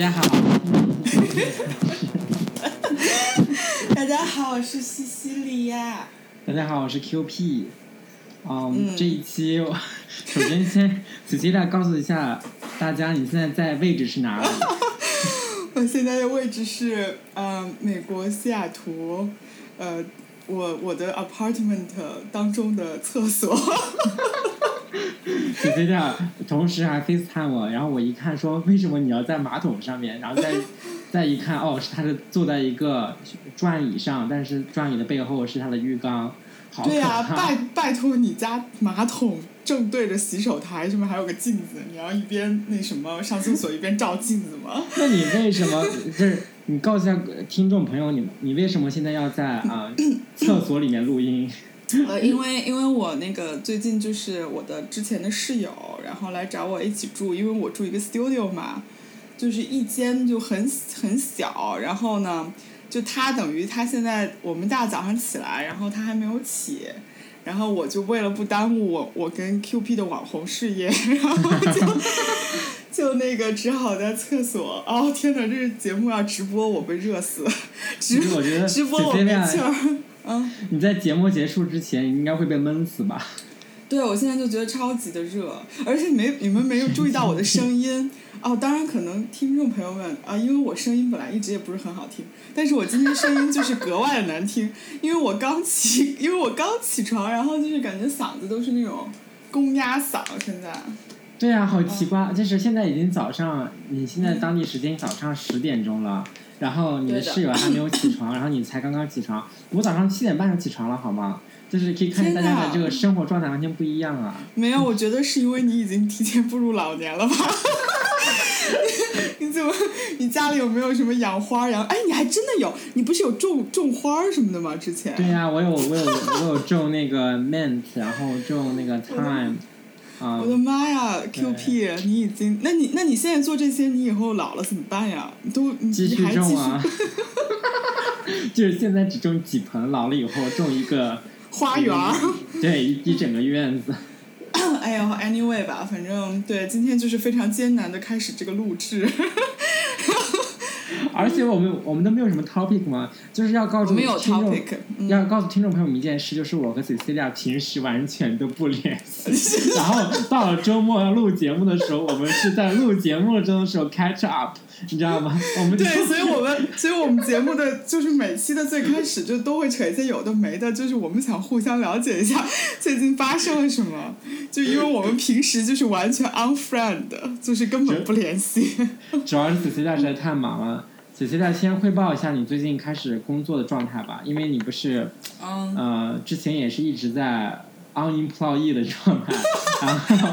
家好，大家好，我是西西里呀。大家好，我是 QP。嗯，嗯这一期我 首先先仔细的告诉一下大家，你现在在位置是哪里？我现在的位置是呃美国西雅图，呃我我的 apartment 当中的厕所。仔细的，同时还 FaceTime 我，然后我一看说为什么你要在马桶上面，然后再 再一看哦，是他是坐在一个转椅上，但是转椅的背后是他的浴缸，好对呀、怕。拜拜托你家马桶正对着洗手台，上面还有个镜子，你要一边那什么上厕所一边照镜子吗？那你为什么就是你告诉一下听众朋友，你你为什么现在要在啊、厕所里面录音？呃，因为因为我那个最近就是我的之前的室友，然后来找我一起住，因为我住一个 studio 嘛，就是一间就很很小，然后呢，就他等于他现在我们大早上起来，然后他还没有起。然后我就为了不耽误我我跟 QP 的网红事业，然后就 就那个只好在厕所。哦天哪，这个节目要直播，我被热死了！直其实我觉得直播我没气儿。嗯，你在节目结束之前，应该会被闷死吧？对，我现在就觉得超级的热，而且没你们没有注意到我的声音 哦。当然，可能听众朋友们啊，因为我声音本来一直也不是很好听，但是我今天声音就是格外的难听，因为我刚起，因为我刚起床，然后就是感觉嗓子都是那种公鸭嗓，现在。对啊、好奇怪，就是现在已经早上，你现在当地时间早上十点钟了，然后你的室友还没有起床，然后你才刚刚起床。我早上七点半就起床了，好吗？就是可以看见大家的这个生活状态完全不一样啊。没有，我觉得是因为你已经提前步入老年了吧？你怎么？你家里有没有什么养花养？哎，你还真的有，你不是有种种花什么的吗？之前。对呀、我有我有我有种那个 mint，然后种那个 thyme，啊、我的妈呀，QP，你已经，那你那你现在做这些，你以后老了怎么办呀？你都你继续你还继续种啊。就是现在只种几盆，老了以后种一个，花园儿？对，一一整个院子。哎呦，anyway 吧，反正对，今天就是非常艰难的开始这个录制。而且我们我们都没有什么 topic 嘛，就是要告诉听众要告诉听众朋友们一件事，就是我和 Cecilia 平时完全都不联系，然后到了周末要录节目的时候，我们是在录节目中的时候 catch up，你知道吗？我们对，所以我们，所以我们节目的就是每期的最开始就都会扯一些有的没的，就是我们想互相了解一下最近发生了什么，就因为我们平时就是完全 unfriend，就是根本不联系。主要是 Cecilia 实在太忙了。Cecilia 先汇报一下你最近开始工作的状态吧，因为你不是嗯，呃之前也是一直在 unemployed 的状态，然后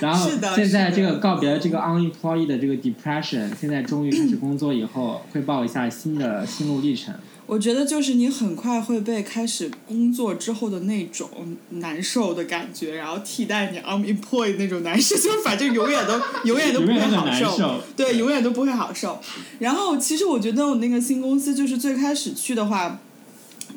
然后是的现在这个告别了这个 unemployed 的这个 depression，现在终于开始工作以后，汇报一下新的心路历程。我觉得就是你很快会被开始工作之后的那种难受的感觉，然后替代你 unemployed 那种难受，就是反正永远都永远都不会好受对，永远都不会好受。然后其实我觉得我那个新公司就是最开始去的话，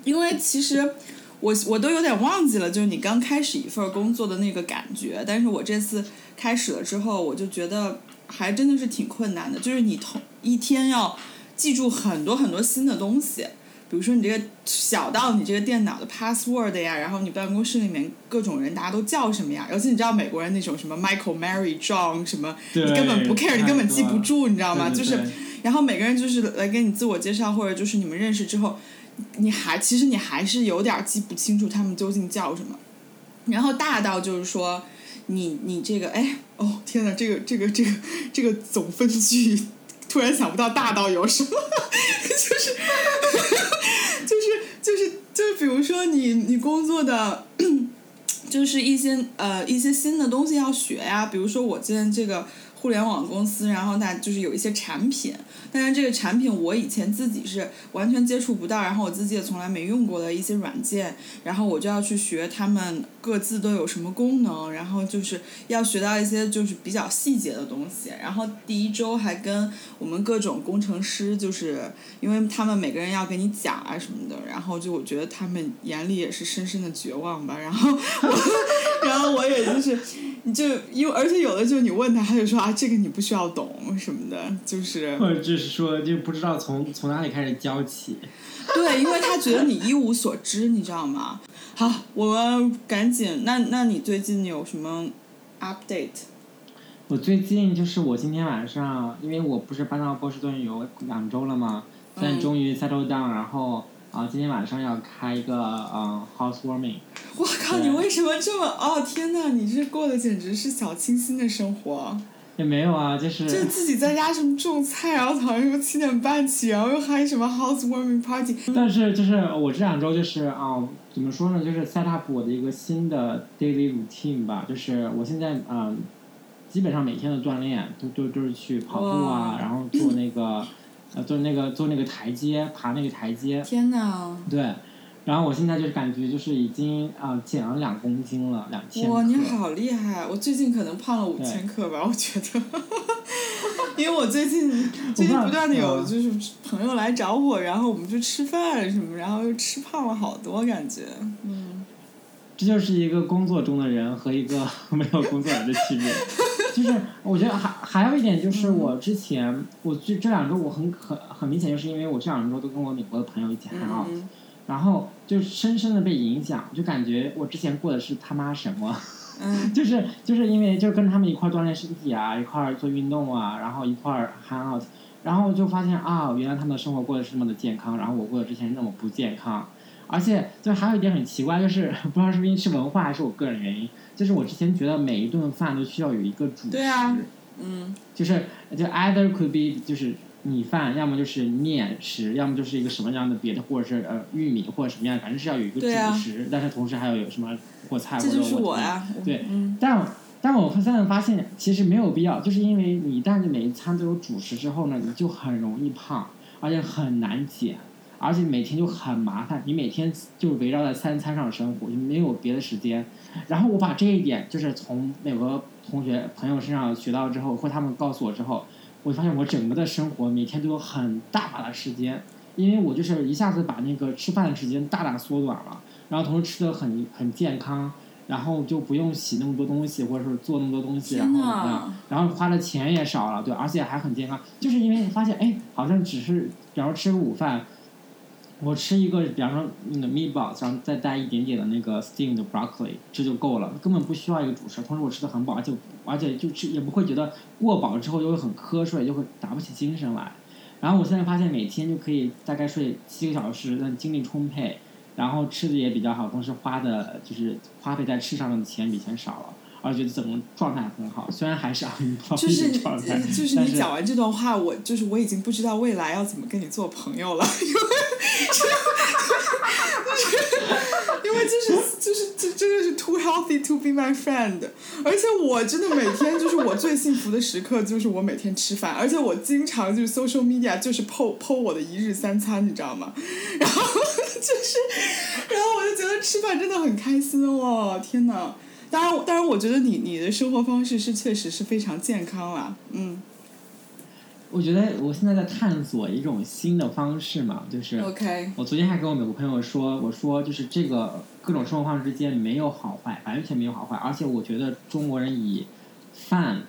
因为其实我我都有点忘记了，就是你刚开始一份工作的那个感觉。但是我这次开始了之后，我就觉得还真的是挺困难的，就是你同一天要记住很多很多新的东西。比如说你这个小到你这个电脑的 password 呀，然后你办公室里面各种人大家都叫什么呀？尤其你知道美国人那种什么 Michael、Mary、John 什么，你根本不 care，你根本记不住，你知道吗？就是然后每个人就是来给你自我介绍，或者就是你们认识之后，你还其实你还是有点记不清楚他们究竟叫什么。然后大到就是说，你你这个哎哦天呐，这个这个这个这个总分句，突然想不到大到有什么，就是就是就是就是比如说你你工作的。就是一些呃一些新的东西要学呀，比如说我现在这个互联网公司，然后那就是有一些产品，但是这个产品我以前自己是完全接触不到，然后我自己也从来没用过的一些软件，然后我就要去学他们各自都有什么功能，然后就是要学到一些就是比较细节的东西，然后第一周还跟我们各种工程师，就是因为他们每个人要给你讲啊什么的，然后就我觉得他们眼里也是深深的绝望吧，然后我，然后我也就是你就因为而且有的时候你问他，他就说啊，这个你不需要懂什么的，就是或者就是说就不知道从从哪里开始教起。对，因为他觉得你一无所知，你知道吗？好，我们赶紧，那那你最近有什么 update？我最近就是我今天晚上，因为我不是搬到波士顿有两周了嘛？现在终于 settle down，然后啊，今天晚上要开一个嗯 housewarming。我靠！你为什么这么……哦天呐，你这过的简直是小清新的生活。也没有啊，就是就自己在家什么种菜，然后早上什么七点半起，然后又嗨什么 housewarming party。但是就是我这两周就是啊，怎么说呢？就是 set up 我的一个新的 daily routine 吧，就是我现在啊。基本上每天的锻炼都都都是去跑步啊，然后做那个，呃，做那个做那个台阶，爬那个台阶。天呐！对，然后我现在就是感觉就是已经啊减了两公斤了，两千。哇，你好厉害！我最近可能胖了五千克吧，我觉得。因为我最近最近不断的有就是朋友来找我，然后我们去吃饭什么，然后又吃胖了好多，感觉嗯。这就是一个工作中的人和一个没有工作人的区别。就是我觉得还还有一点就是我之前我这这两周我很很很明显就是因为我这两周都跟我美国的朋友一起 hang out，然后就深深的被影响，就感觉我之前过的是他妈什么，就是就是因为就跟他们一块锻炼身体啊，一块做运动啊，然后一块 hang out，然后就发现啊，原来他们的生活过得是那么的健康，然后我过得之前那么不健康，而且就还有一点很奇怪，就是不知道是因为是文化还是我个人原因。就是我之前觉得每一顿饭都需要有一个主食，对啊，嗯，就是就 either could be 就是米饭，要么就是面食，要么就是一个什么样的别的，或者是呃玉米或者什么样，反正是要有一个主食，但是同时还要有什么或菜或者这就是我呀，对，但但我现在发现其实没有必要，就是因为你一旦你每一餐都有主食之后呢，你就很容易胖，而且很难减。而且每天就很麻烦，你每天就围绕在三餐上生活，就没有别的时间。然后我把这一点就是从美国同学朋友身上学到之后，或他们告诉我之后，我发现我整个的生活每天都有很大把的时间，因为我就是一下子把那个吃饭的时间大大缩短了，然后同时吃的很很健康，然后就不用洗那么多东西，或者是做那么多东西，然后然后花的钱也少了，对，而且还很健康，就是因为发现哎，好像只是比方吃个午饭。我吃一个，比方说那个 meatball，然后再带一点点的那个 steamed broccoli，这就够了，根本不需要一个主食。同时我吃的很饱，而且而且就吃也不会觉得过饱之后就会很瞌睡，就会打不起精神来。然后我现在发现每天就可以大概睡七个小时，但精力充沛，然后吃的也比较好，同时花的就是花费在吃上的钱比以前少了。而且整个状态很好，虽然还是很就是就是你讲完这段话，我就是我已经不知道未来要怎么跟你做朋友了，因为因为就是就是这真的是 too healthy to be my friend，而且我真的每天就是我最幸福的时刻就是我每天吃饭，而且我经常就是 social media 就是 po po 我的一日三餐，你知道吗？然后就是，然后我就觉得吃饭真的很开心哦，天呐！当然，当然，我觉得你你的生活方式是确实是非常健康啦，嗯。我觉得我现在在探索一种新的方式嘛，就是。OK。我昨天还跟我美国朋友说，我说就是这个各种生活方式之间没有好坏，完全没有好坏，而且我觉得中国人以饭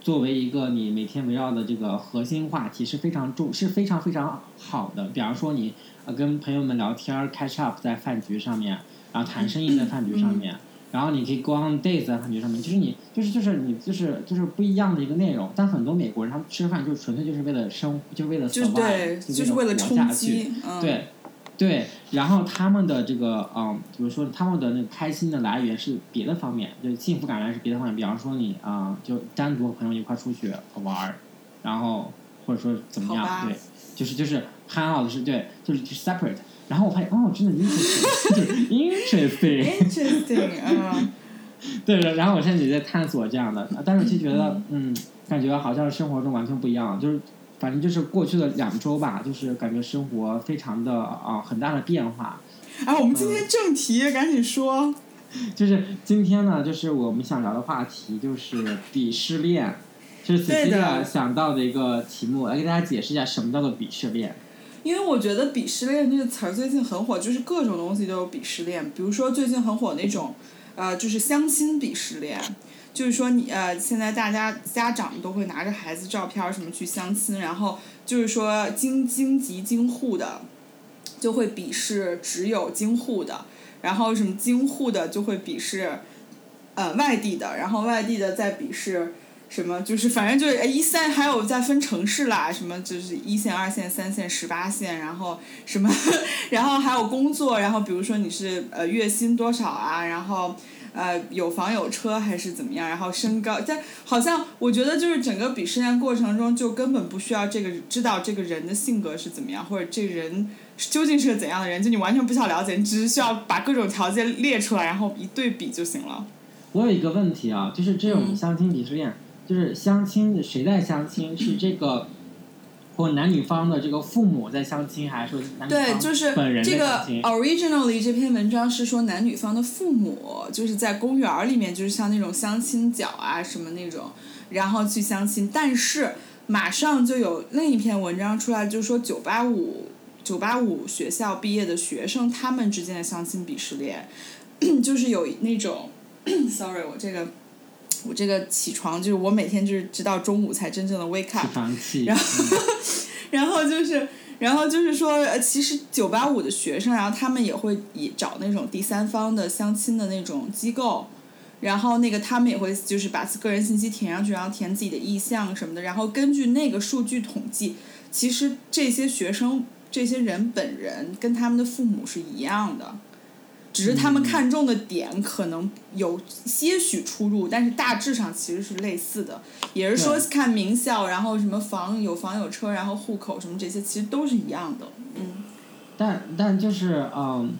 作为一个你每天围绕的这个核心话题是非常重，是非常非常好的。比方说你呃跟朋友们聊天，catch up 在饭局上面，然后谈生意在饭局上面。然后你可以 go on days 在饭局上面，就是你就是就是你就是就是不一样的一个内容。但很多美国人他们吃饭就纯粹就是为了生，就是为了 survive，就是为了活下去。对对，然后他们的这个嗯，比如说他们的那个开心的来源是别的方面，就幸福感来源是别的方面。比方说你啊，就单独和朋友一块出去玩儿，然后或者说怎么样，对，就是就是 hang out 是对，就是 separate。然后我发现，哦，真的 interesting，interesting，interesting 啊，对然后我现在也在探索这样的，但是就觉得，嗯，感觉好像生活中完全不一样，就是反正就是过去的两周吧，就是感觉生活非常的啊很大的变化。哎，我们今天正题，赶紧说。就是今天呢，就是我们想聊的话题就是鄙视链，就是仔细的想到的一个题目，来给大家解释一下什么叫做鄙视链。因为我觉得鄙视链这个词儿最近很火，就是各种东西都有鄙视链。比如说最近很火那种，呃，就是相亲鄙视链，就是说你呃，现在大家家长都会拿着孩子照片什么去相亲，然后就是说京京籍京沪的，就会鄙视只有京沪的，然后什么京沪的就会鄙视，呃外地的，然后外地的再鄙视。什么就是反正就是哎一三还有再分城市啦，什么就是一线、二线、三线、十八线，然后什么，然后还有工作，然后比如说你是呃月薪多少啊，然后呃有房有车还是怎么样，然后身高，但好像我觉得就是整个鄙视链过程中就根本不需要这个知道这个人的性格是怎么样，或者这个人究竟是个怎样的人，就你完全不需要了解，你只是需要把各种条件列出来，然后一对比就行了。我有一个问题啊，就是这种相亲鄙视链。就是相亲，谁在相亲？是这个，或男女方的这个父母在相亲，还是说男女方本人在相亲？这个 originally 这篇文章是说男女方的父母，就是在公园里面，就是像那种相亲角啊什么那种，然后去相亲。但是马上就有另一篇文章出来，就是说九八五九八五学校毕业的学生他们之间的相亲鄙视链，就是有那种，sorry，我这个。我这个起床就是我每天就是直到中午才真正的 wake up，然后，然后就是，然后就是说，呃，其实九八五的学生，然后他们也会以找那种第三方的相亲的那种机构，然后那个他们也会就是把个人信息填上去，然后填自己的意向什么的，然后根据那个数据统计，其实这些学生这些人本人跟他们的父母是一样的。只是他们看中的点可能有些许出入，但是大致上其实是类似的。也是说看名校，然后什么房有房有车，然后户口什么这些，其实都是一样的。嗯。但但就是嗯，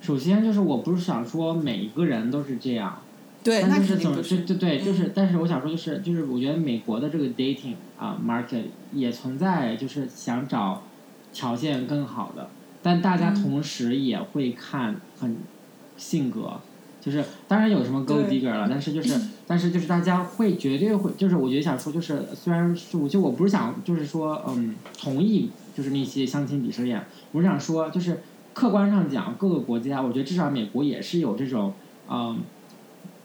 首先就是我不是想说每一个人都是这样。对，那是怎么？对对对，就是，但是我想说就是就是，我觉得美国的这个 dating 啊 market 也存在，就是想找条件更好的。但大家同时也会看很性格，就是当然有什么 gold digger 了，但是就是 但是就是大家会绝对会就是我觉得想说就是虽然是就我不是想就是说嗯同意就是那些相亲鄙视链，我是想说就是客观上讲各个国家，我觉得至少美国也是有这种嗯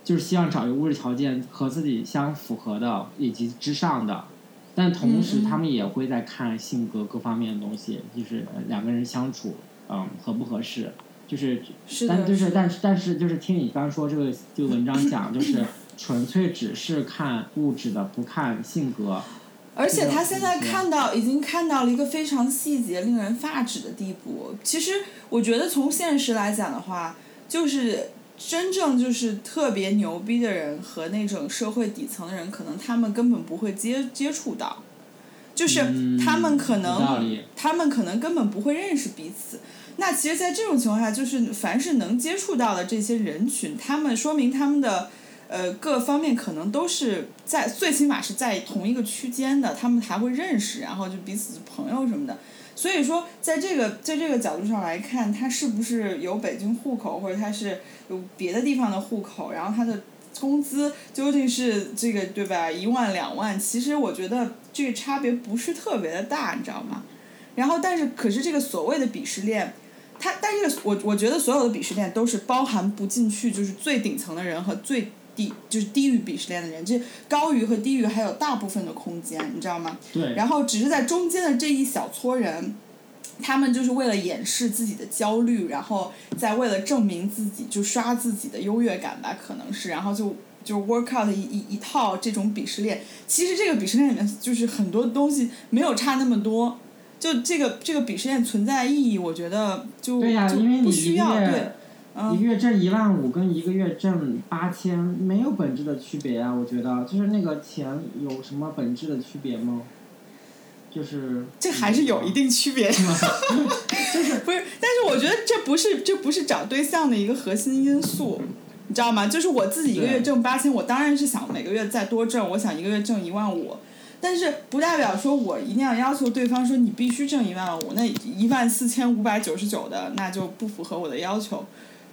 就是希望找一个物质条件和自己相符合的以及之上的。但同时，他们也会在看性格各方面的东西，就是两个人相处，嗯，合不合适，就是，但就是，但是，但是，就是听你刚刚说这个这个文章讲，就 是纯粹只是看物质的，不看性格。而且他现在看到，已经看到了一个非常细节、令人发指的地步。其实，我觉得从现实来讲的话，就是。真正就是特别牛逼的人和那种社会底层的人，可能他们根本不会接接触到，就是他们可能他们可能根本不会认识彼此。那其实，在这种情况下，就是凡是能接触到的这些人群，他们说明他们的呃各方面可能都是在最起码是在同一个区间的，他们还会认识，然后就彼此朋友什么的。所以说，在这个在这个角度上来看，他是不是有北京户口，或者他是有别的地方的户口，然后他的工资究竟是这个对吧？一万两万，其实我觉得这个差别不是特别的大，你知道吗？然后，但是可是这个所谓的鄙视链，它但是我我觉得所有的鄙视链都是包含不进去，就是最顶层的人和最。低就是低于鄙视链的人，这高于和低于还有大部分的空间，你知道吗？对。然后只是在中间的这一小撮人，他们就是为了掩饰自己的焦虑，然后在为了证明自己，就刷自己的优越感吧，可能是，然后就就 work out 一一一套这种鄙视链。其实这个鄙视链里面就是很多东西没有差那么多，就这个这个鄙视链存在意义，我觉得就就不需要对。一个月挣一万五跟一个月挣八千没有本质的区别啊，我觉得就是那个钱有什么本质的区别吗？就是这还是有一定区别，就是不是？但是我觉得这不是这不是找对象的一个核心因素，你知道吗？就是我自己一个月挣八千，我当然是想每个月再多挣，我想一个月挣一万五，但是不代表说我一定要要求对方说你必须挣一万五，那一万四千五百九十九的那就不符合我的要求。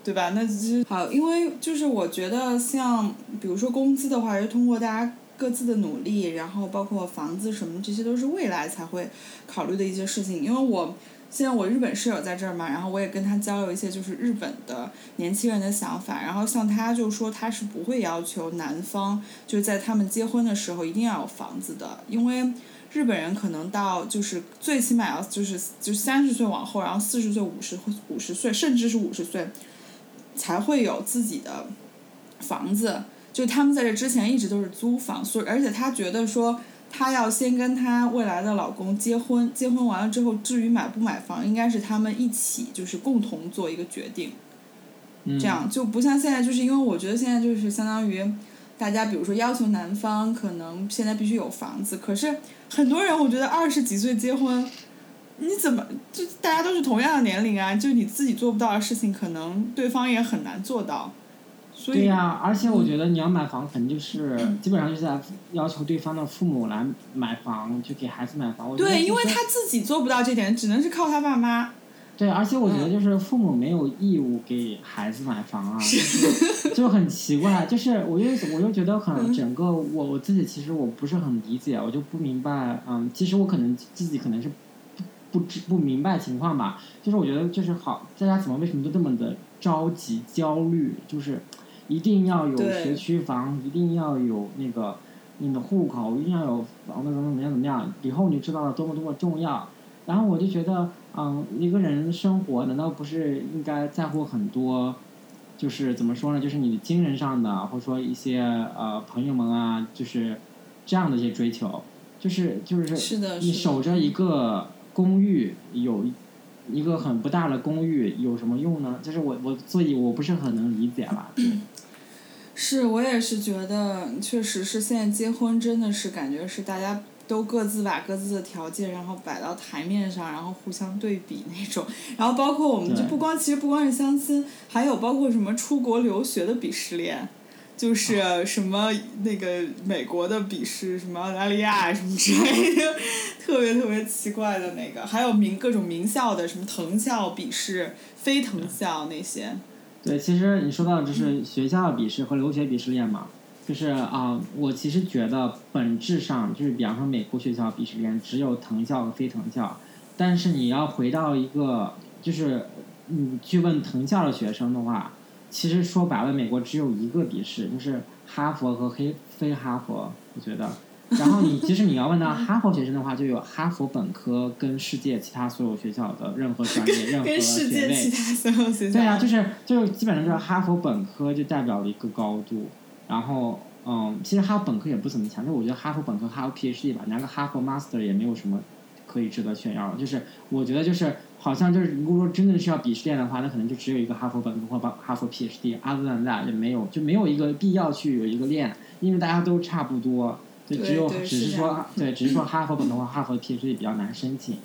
对吧？那其实好，因为就是我觉得像比如说工资的话，是通过大家各自的努力，然后包括房子什么，这些都是未来才会考虑的一些事情。因为我现在我日本室友在这儿嘛，然后我也跟他交流一些就是日本的年轻人的想法，然后像他就说他是不会要求男方就是在他们结婚的时候一定要有房子的，因为日本人可能到就是最起码要就是就三十岁往后，然后四十岁、五十五十岁，甚至是五十岁才会有自己的房子，就他们在这之前一直都是租房，所以而且她觉得说。她要先跟她未来的老公结婚，结婚完了之后，至于买不买房，应该是他们一起就是共同做一个决定。这样就不像现在，就是因为我觉得现在就是相当于大家，比如说要求男方可能现在必须有房子，可是很多人我觉得二十几岁结婚，你怎么就大家都是同样的年龄啊？就你自己做不到的事情，可能对方也很难做到。对呀，而且我觉得你要买房，肯定就是基本上就是在要求对方的父母来买房，就给孩子买房。对，因为他自己做不到这点，只能是靠他爸妈。对，而且我觉得就是父母没有义务给孩子买房啊，就很奇怪。就是我又我又觉得很整个我我自己其实我不是很理解，我就不明白。嗯，其实我可能自己可能是不不知不明白情况吧。就是我觉得就是好，大家怎么为什么都这么的着急焦虑？就是。一定要有学区房，一定要有那个你的户口，一定要有房子，怎么怎么样怎么样，以后你知道了多么多么重要。然后我就觉得，嗯，一个人生活难道不是应该在乎很多？就是怎么说呢？就是你的精神上的，或者说一些呃朋友们啊，就是这样的一些追求，就是就是你守着一个公寓有一个很不大的公寓有什么用呢？就是我我所以我不是很能理解吧。是我也是觉得，确实是现在结婚真的是感觉是大家都各自把各自的条件，然后摆到台面上，然后互相对比那种。然后包括我们就不光其实不光是相亲，还有包括什么出国留学的鄙视链，就是什么那个美国的笔试什么澳大利亚什么之类的，特别特别奇怪的那个，还有名各种名校的什么藤校笔试非藤校那些。对，其实你说到就是学校笔试和留学笔试链嘛，就是啊，我其实觉得本质上就是，比方说美国学校鄙视链只有藤校和非藤校，但是你要回到一个就是你去问藤校的学生的话，其实说白了，美国只有一个笔试，就是哈佛和黑非哈佛，我觉得。然后你其实你要问到哈佛学生的话，就有哈佛本科跟世界其他所有学校的任何专业、任何学位。对啊，就是就是基本上就是哈佛本科就代表了一个高度。然后嗯，其实哈佛本科也不怎么强，就我觉得哈佛本科哈佛 PhD 吧，拿个哈佛 Master 也没有什么可以值得炫耀。就是我觉得就是好像就是如果说真的是要鄙视链的话，那可能就只有一个哈佛本科或把哈佛 PhD，阿兹兰大也没有，就没有一个必要去有一个链，因为大家都差不多。就只有只是说对，只是说哈佛本科和哈佛 PhD 比较难申请，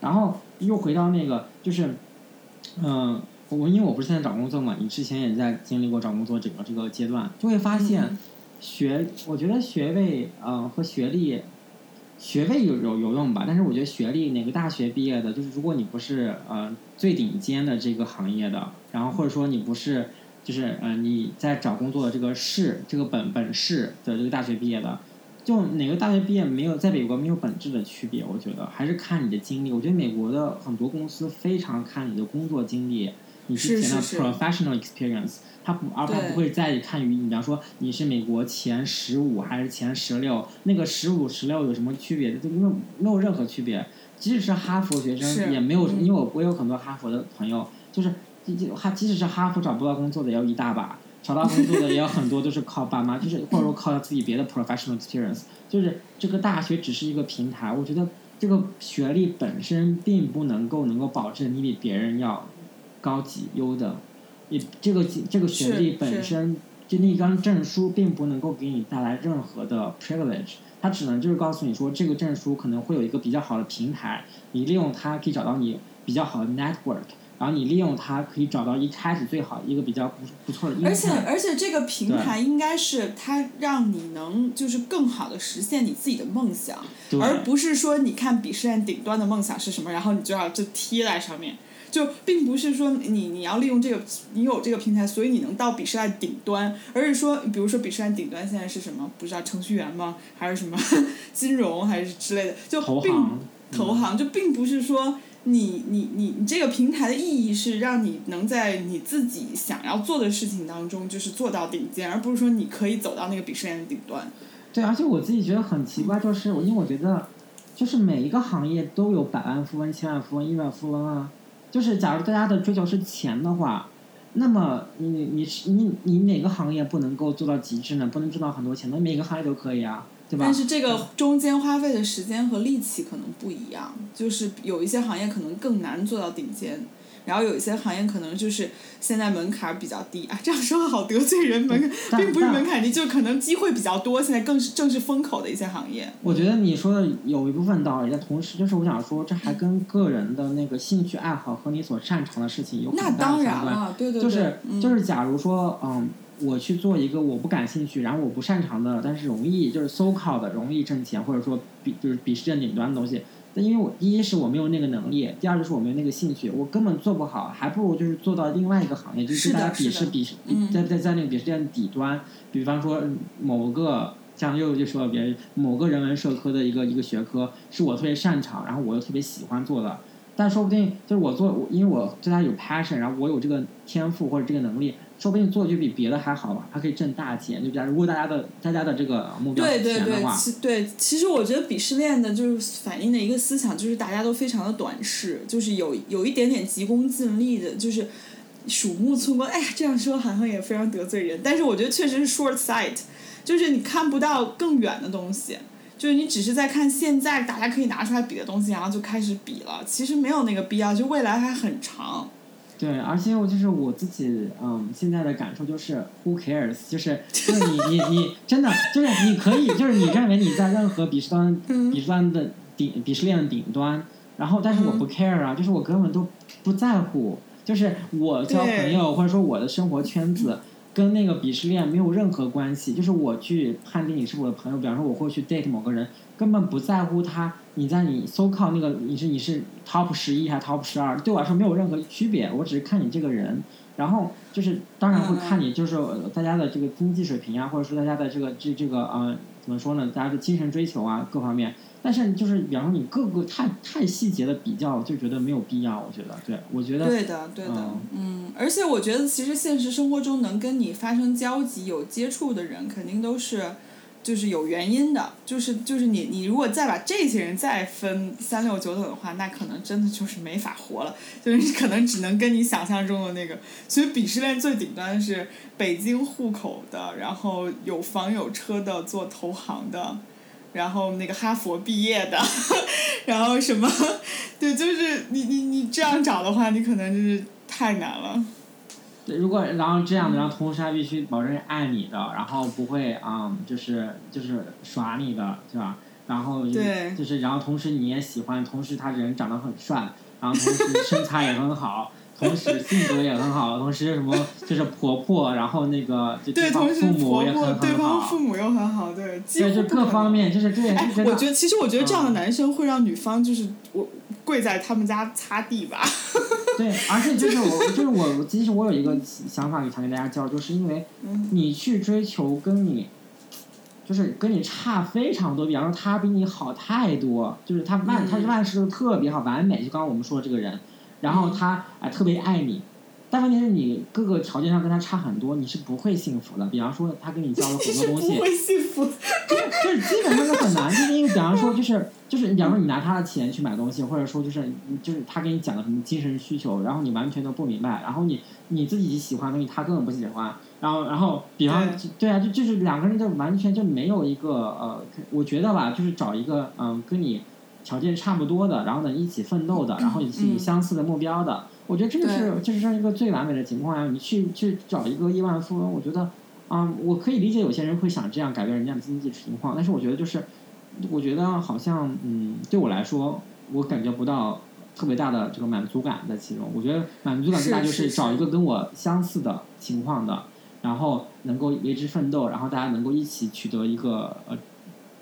然后又回到那个就是，嗯，我因为我不是现在找工作嘛，你之前也在经历过找工作整个这个阶段，就会发现学，我觉得学位嗯和学历，学费有有有用吧，但是我觉得学历哪个大学毕业的，就是如果你不是呃最顶尖的这个行业的，然后或者说你不是就是呃你在找工作的这个市这个本本市的这个大学毕业的。就哪个大学毕业没有在美国没有本质的区别，我觉得还是看你的经历。我觉得美国的很多公司非常看你的工作经历，你之前的 professional experience，他不而他不会在意看于你，比方说你是美国前十五还是前十六，那个十五十六有什么区别？就没有没有任何区别。即使是哈佛学生也没有，因为我我有很多哈佛的朋友，就是哈即使是哈佛找不到工作的也有一大把。找到工作的也有很多都是靠爸妈，就是或者说靠自己别的 professional experience，就是这个大学只是一个平台。我觉得这个学历本身并不能够能够保证你比别人要高级优等，也这个这个学历本身就那张证书并不能够给你带来任何的 privilege，它只能就是告诉你说这个证书可能会有一个比较好的平台，你利用它可以找到你比较好的 network。然后你利用它可以找到一开始最好一个比较不不错的。而且而且这个平台应该是它让你能就是更好的实现你自己的梦想，而不是说你看鄙视链顶端的梦想是什么，然后你就要就贴在上面，就并不是说你你要利用这个你有这个平台，所以你能到鄙视链顶端，而是说比如说鄙视链顶端现在是什么？不知道程序员吗？还是什么 金融还是之类的？就并投行就并不是说。你你你你这个平台的意义是让你能在你自己想要做的事情当中，就是做到顶尖，而不是说你可以走到那个鄙视链的顶端。对，而且我自己觉得很奇怪，就是因为我觉得，就是每一个行业都有百万富翁、千万富翁、亿万富翁啊。就是假如大家的追求是钱的话，那么你你你你哪个行业不能够做到极致呢？不能挣到很多钱？那每个行业都可以啊。对吧但是这个中间花费的时间和力气可能不一样，就是有一些行业可能更难做到顶尖，然后有一些行业可能就是现在门槛比较低啊。这样说好得罪人，门槛并不是门槛低，就可能机会比较多，现在更是正是风口的一些行业。我觉得你说的有一部分道理，但同时就是我想说，这还跟个人的那个兴趣爱好和你所擅长的事情有很大的相关。对对对，就是就是假如说嗯。我去做一个我不感兴趣，然后我不擅长的，但是容易就是 so call 的，容易挣钱，或者说比就是鄙视链顶端的东西。但因为我第一是我没有那个能力，第二就是我没有那个兴趣，我根本做不好，还不如就是做到另外一个行业，就是大家鄙视鄙视，在在在那个鄙视链底端，比方说某个像又就说别人某个人文社科的一个一个学科是我特别擅长，然后我又特别喜欢做的，但说不定就是我做，因为我对他有 passion，然后我有这个天赋或者这个能力。说不定做就比别的还好吧，还可以挣大钱。就假如如果大家的大家的这个目标是钱的话，对，其实我觉得鄙视链的就是反映的一个思想，就是大家都非常的短视，就是有有一点点急功近利的，就是鼠目寸光。哎呀，这样说好像也非常得罪人，但是我觉得确实是 short sight，就是你看不到更远的东西，就是你只是在看现在大家可以拿出来比的东西，然后就开始比了，其实没有那个必要，就未来还很长。对，而且我就是我自己，嗯，现在的感受就是，Who cares？就是就是你你你真的就是你可以就是你认为你在任何鄙视端鄙视端的顶鄙视链的顶端，然后但是我不 care 啊，就是我根本都不在乎，就是我交朋友或者说我的生活圈子跟那个鄙视链没有任何关系，就是我去判定你是我的朋友，比方说我会去 date 某个人，根本不在乎他。你在你搜靠那个你是你是 top 十一还是 top 十二？对我来说没有任何区别，我只是看你这个人，然后就是当然会看你就是大家的这个经济水平啊，或者说大家的这个这这个呃怎么说呢？大家的精神追求啊各方面。但是就是比方说你各个太太细节的比较，就觉得没有必要。我觉得，对我觉得对的对的嗯，而且我觉得其实现实生活中能跟你发生交集有接触的人，肯定都是。就是有原因的，就是就是你你如果再把这些人再分三六九等的话，那可能真的就是没法活了，就是可能只能跟你想象中的那个。所以鄙视链最顶端是北京户口的，然后有房有车的，做投行的，然后那个哈佛毕业的，然后什么，对，就是你你你这样找的话，你可能就是太难了。如果然后这样的，然后同时他必须保证爱你的，然后不会啊，就是就是耍你的，是吧？然后就是然后同时你也喜欢，同时他人长得很帅，然后同时身材也很好，同时性格也很好，同时什么就是婆婆，然后那个就对方父母也很好，对方父母又很好，对，对，就各方面就是这。哎，我觉得其实我觉得这样的男生会让女方就是我跪在他们家擦地吧。对，而且就是我，就是我，其实我有一个想法想跟大家教，就是因为你去追求跟你，就是跟你差非常多，比方说他比你好太多，就是他万他万事都特别好，完美，就刚刚我们说的这个人，然后他哎特别爱你。但问题是你各个条件上跟他差很多，你是不会幸福的。比方说，他跟你交了很多东西，不会幸福，就是基本上是很难。就是因为比方说，就是就是你，比方说你拿他的钱去买东西，或者说就是就是他给你讲的什么精神需求，然后你完全都不明白，然后你你自己喜欢的东西他根本不喜欢，然后然后比方对啊，就就是两个人就完全就没有一个呃，我觉得吧，就是找一个嗯跟你条件差不多的，然后呢一起奋斗的，然后一起相似的目标的。我觉得这个是，这是一个最完美的情况呀！你去去找一个亿万富翁，我觉得，啊，我可以理解有些人会想这样改变人家的经济情况，但是我觉得就是，我觉得好像，嗯，对我来说，我感觉不到特别大的这个满足感在其中。我觉得满足感最大就是找一个跟我相似的情况的，然后能够为之奋斗，然后大家能够一起取得一个呃。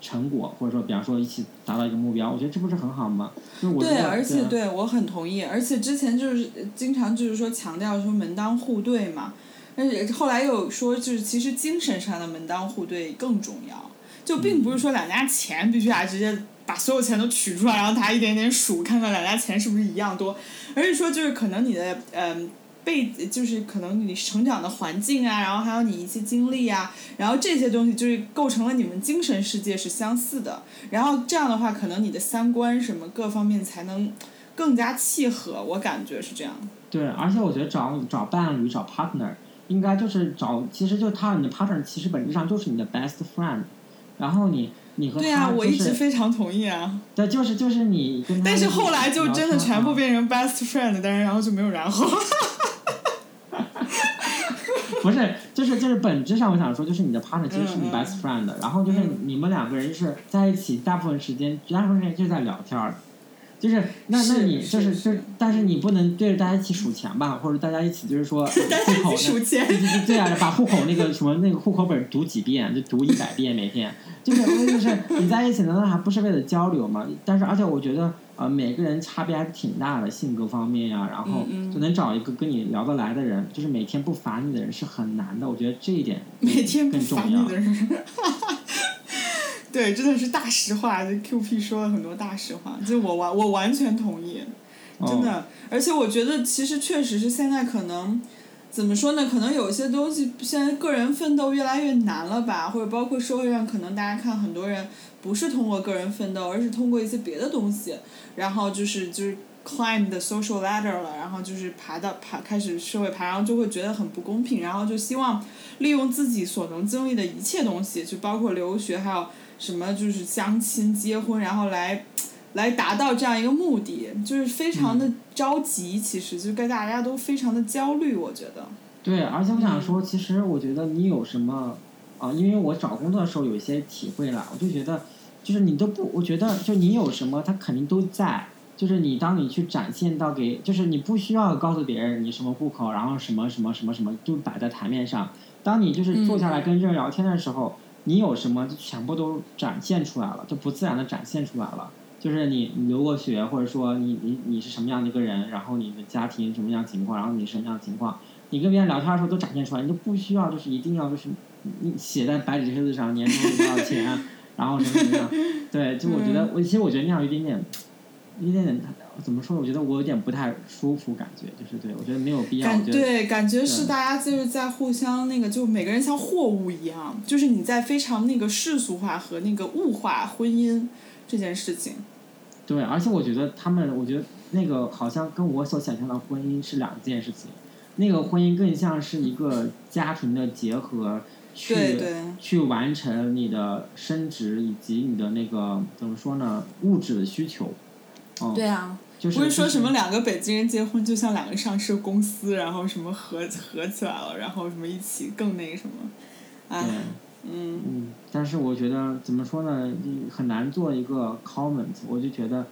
成果，或者说，比方说一起达到一个目标，我觉得这不是很好吗？对，而且对我很同意。而且之前就是经常就是说强调说门当户对嘛，但是后来又说就是其实精神上的门当户对更重要，就并不是说两家钱必须啊直接把所有钱都取出来，然后大家一点点数，看看两家钱是不是一样多。而是说，就是可能你的嗯背，就是可能你成长的环境啊，然后还有你一些经历啊，然后这些东西就是构成了你们精神世界是相似的。然后这样的话，可能你的三观什么各方面才能更加契合。我感觉是这样。对，而且我觉得找找伴侣、找 partner，应该就是找，其实就他你的 partner，其实本质上就是你的 best friend。然后你你和他、对啊，我一直非常同意啊。对，就是就是你跟他。但是后来就真的全部变成 best friend，但是然后就没有然后。不是，就是就是本质上我想说，就是你的 partner 其实是你 best friend，、嗯、然后就是你们两个人是在一起，大部分时间绝大部分时间就是在聊天儿。就是那那你就是就但是你不能对着大家一起数钱吧，或者大家一起就是说 户口数钱，对啊，把户口那个什么那个户口本读几遍，就读一百遍每天，就是就是你在一起难道还不是为了交流吗？但是而且我觉得呃每个人差别还是挺大的，性格方面呀、啊，然后就能找一个跟你聊得来的人，就是每天不烦你的人是很难的，我觉得这一点每天不更重要。对，真的是大实话。就 Q P 说了很多大实话，就我完我完全同意，真的。哦、而且我觉得其实确实是现在可能怎么说呢？可能有些东西现在个人奋斗越来越难了吧，或者包括社会上可能大家看很多人不是通过个人奋斗，而是通过一些别的东西，然后就是就是 climb the social ladder 了，然后就是爬到爬开始社会爬，然后就会觉得很不公平，然后就希望利用自己所能经历的一切东西，就包括留学还有。什么就是相亲结婚，然后来，来达到这样一个目的，就是非常的着急。嗯、其实就跟大家都非常的焦虑，我觉得。对，而且我想说，其实我觉得你有什么啊？因为我找工作的时候有一些体会了，我就觉得，就是你都不，我觉得就你有什么，他肯定都在。就是你当你去展现到给，就是你不需要告诉别人你什么户口，然后什么什么什么什么就摆在台面上。当你就是坐下来跟人聊天的时候。嗯你有什么就全部都展现出来了，就不自然的展现出来了。就是你你留过学，或者说你你你是什么样的一个人，然后你的家庭什么样情况，然后你什么样的情况，你跟别人聊天的时候都展现出来，你就不需要就是一定要就是你写在白纸黑字上，年收入多少钱，然后什么什么样。对，就我觉得我其实我觉得那样有一点点，一点点怎么说？我觉得我有点不太舒服，感觉就是对我觉得没有必要。感对，感觉是大家就是在互相那个，就每个人像货物一样，就是你在非常那个世俗化和那个物化婚姻这件事情。对，而且我觉得他们，我觉得那个好像跟我所想象的婚姻是两件事情。那个婚姻更像是一个家庭的结合，去去完成你的升职以及你的那个怎么说呢，物质的需求。嗯、对啊。就是、不是说什么两个北京人结婚就像两个上市公司，然后什么合合起来了，然后什么一起更那个什么，哎，嗯嗯，但是我觉得怎么说呢，很难做一个 comment。我就觉得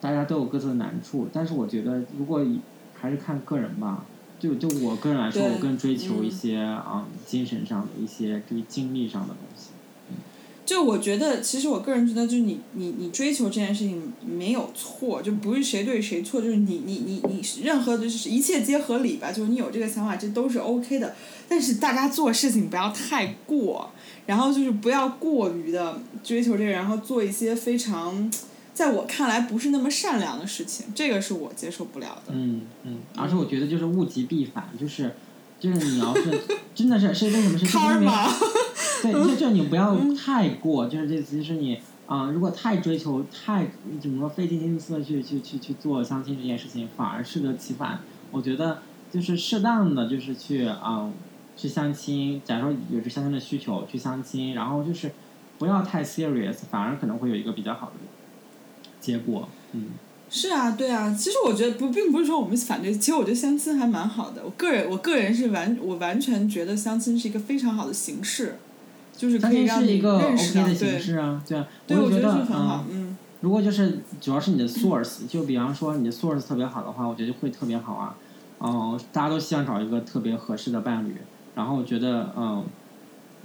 大家都有各自的难处，但是我觉得如果还是看个人吧。就就我个人来说，我更追求一些啊、嗯嗯、精神上的一些对经历上的东西。就我觉得，其实我个人觉得，就是你你你追求这件事情没有错，就不是谁对谁错，就是你你你你任何的就是一切皆合理吧，就是你有这个想法，这都是 OK 的。但是大家做事情不要太过，然后就是不要过于的追求这个，然后做一些非常在我看来不是那么善良的事情，这个是我接受不了的。嗯嗯，而且我觉得就是物极必反，就是就是你要是 真的是是为什么是因为。对，就就你不要太过，就是这次就是你啊、呃，如果太追求太怎么说费尽心思去去去去做相亲这件事情，反而适得其反。我觉得就是适当的就是去啊、呃、去相亲，假如说有这相亲的需求去相亲，然后就是不要太 serious，反而可能会有一个比较好的结果。嗯。是啊，对啊，其实我觉得不，并不是说我们反对，其实我觉得相亲还蛮好的。我个人，我个人是完，我完全觉得相亲是一个非常好的形式。就是可以让你认识到，的形式啊，对啊，对我觉得很好，嗯。如果就是主要是你的 source，就比方说你的 source 特别好的话，我觉得会特别好啊。嗯，大家都希望找一个特别合适的伴侣，然后我觉得嗯，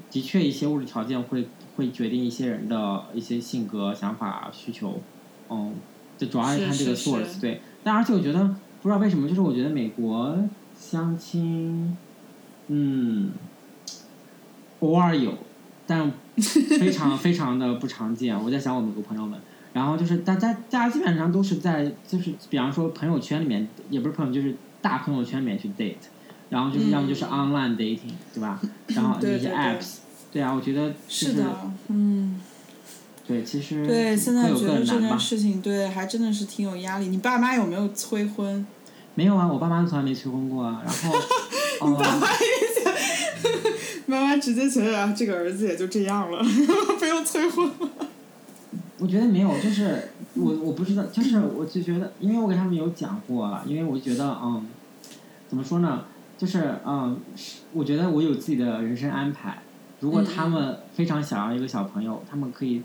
的确一些物质条件会会决定一些人的一些性格、想法、需求，嗯，就主要是看这个 source 对。但而且我觉得不知道为什么，就是我觉得美国相亲，嗯，偶尔有。但非常 非常的不常见。我在想我们有个朋友们，然后就是大家大家基本上都是在就是比方说朋友圈里面，也不是朋友，就是大朋友圈里面去 date，然后就是要么就是 online dating，对吧？然后那些对对对 apps，对啊，我觉得就是的，嗯，对，其实对，现在觉得这件。事情，对，还真的是挺有压力。你爸妈有没有催婚？没有啊，我爸妈从来没催婚过啊。然后，呃，妈妈妈直接觉得啊，这个儿子也就这样了，不用催婚了。我觉得没有，就是我我不知道，就是我就觉得，因为我给他们有讲过了，因为我觉得嗯，怎么说呢，就是嗯，我觉得我有自己的人生安排。如果他们非常想要一个小朋友，他们可以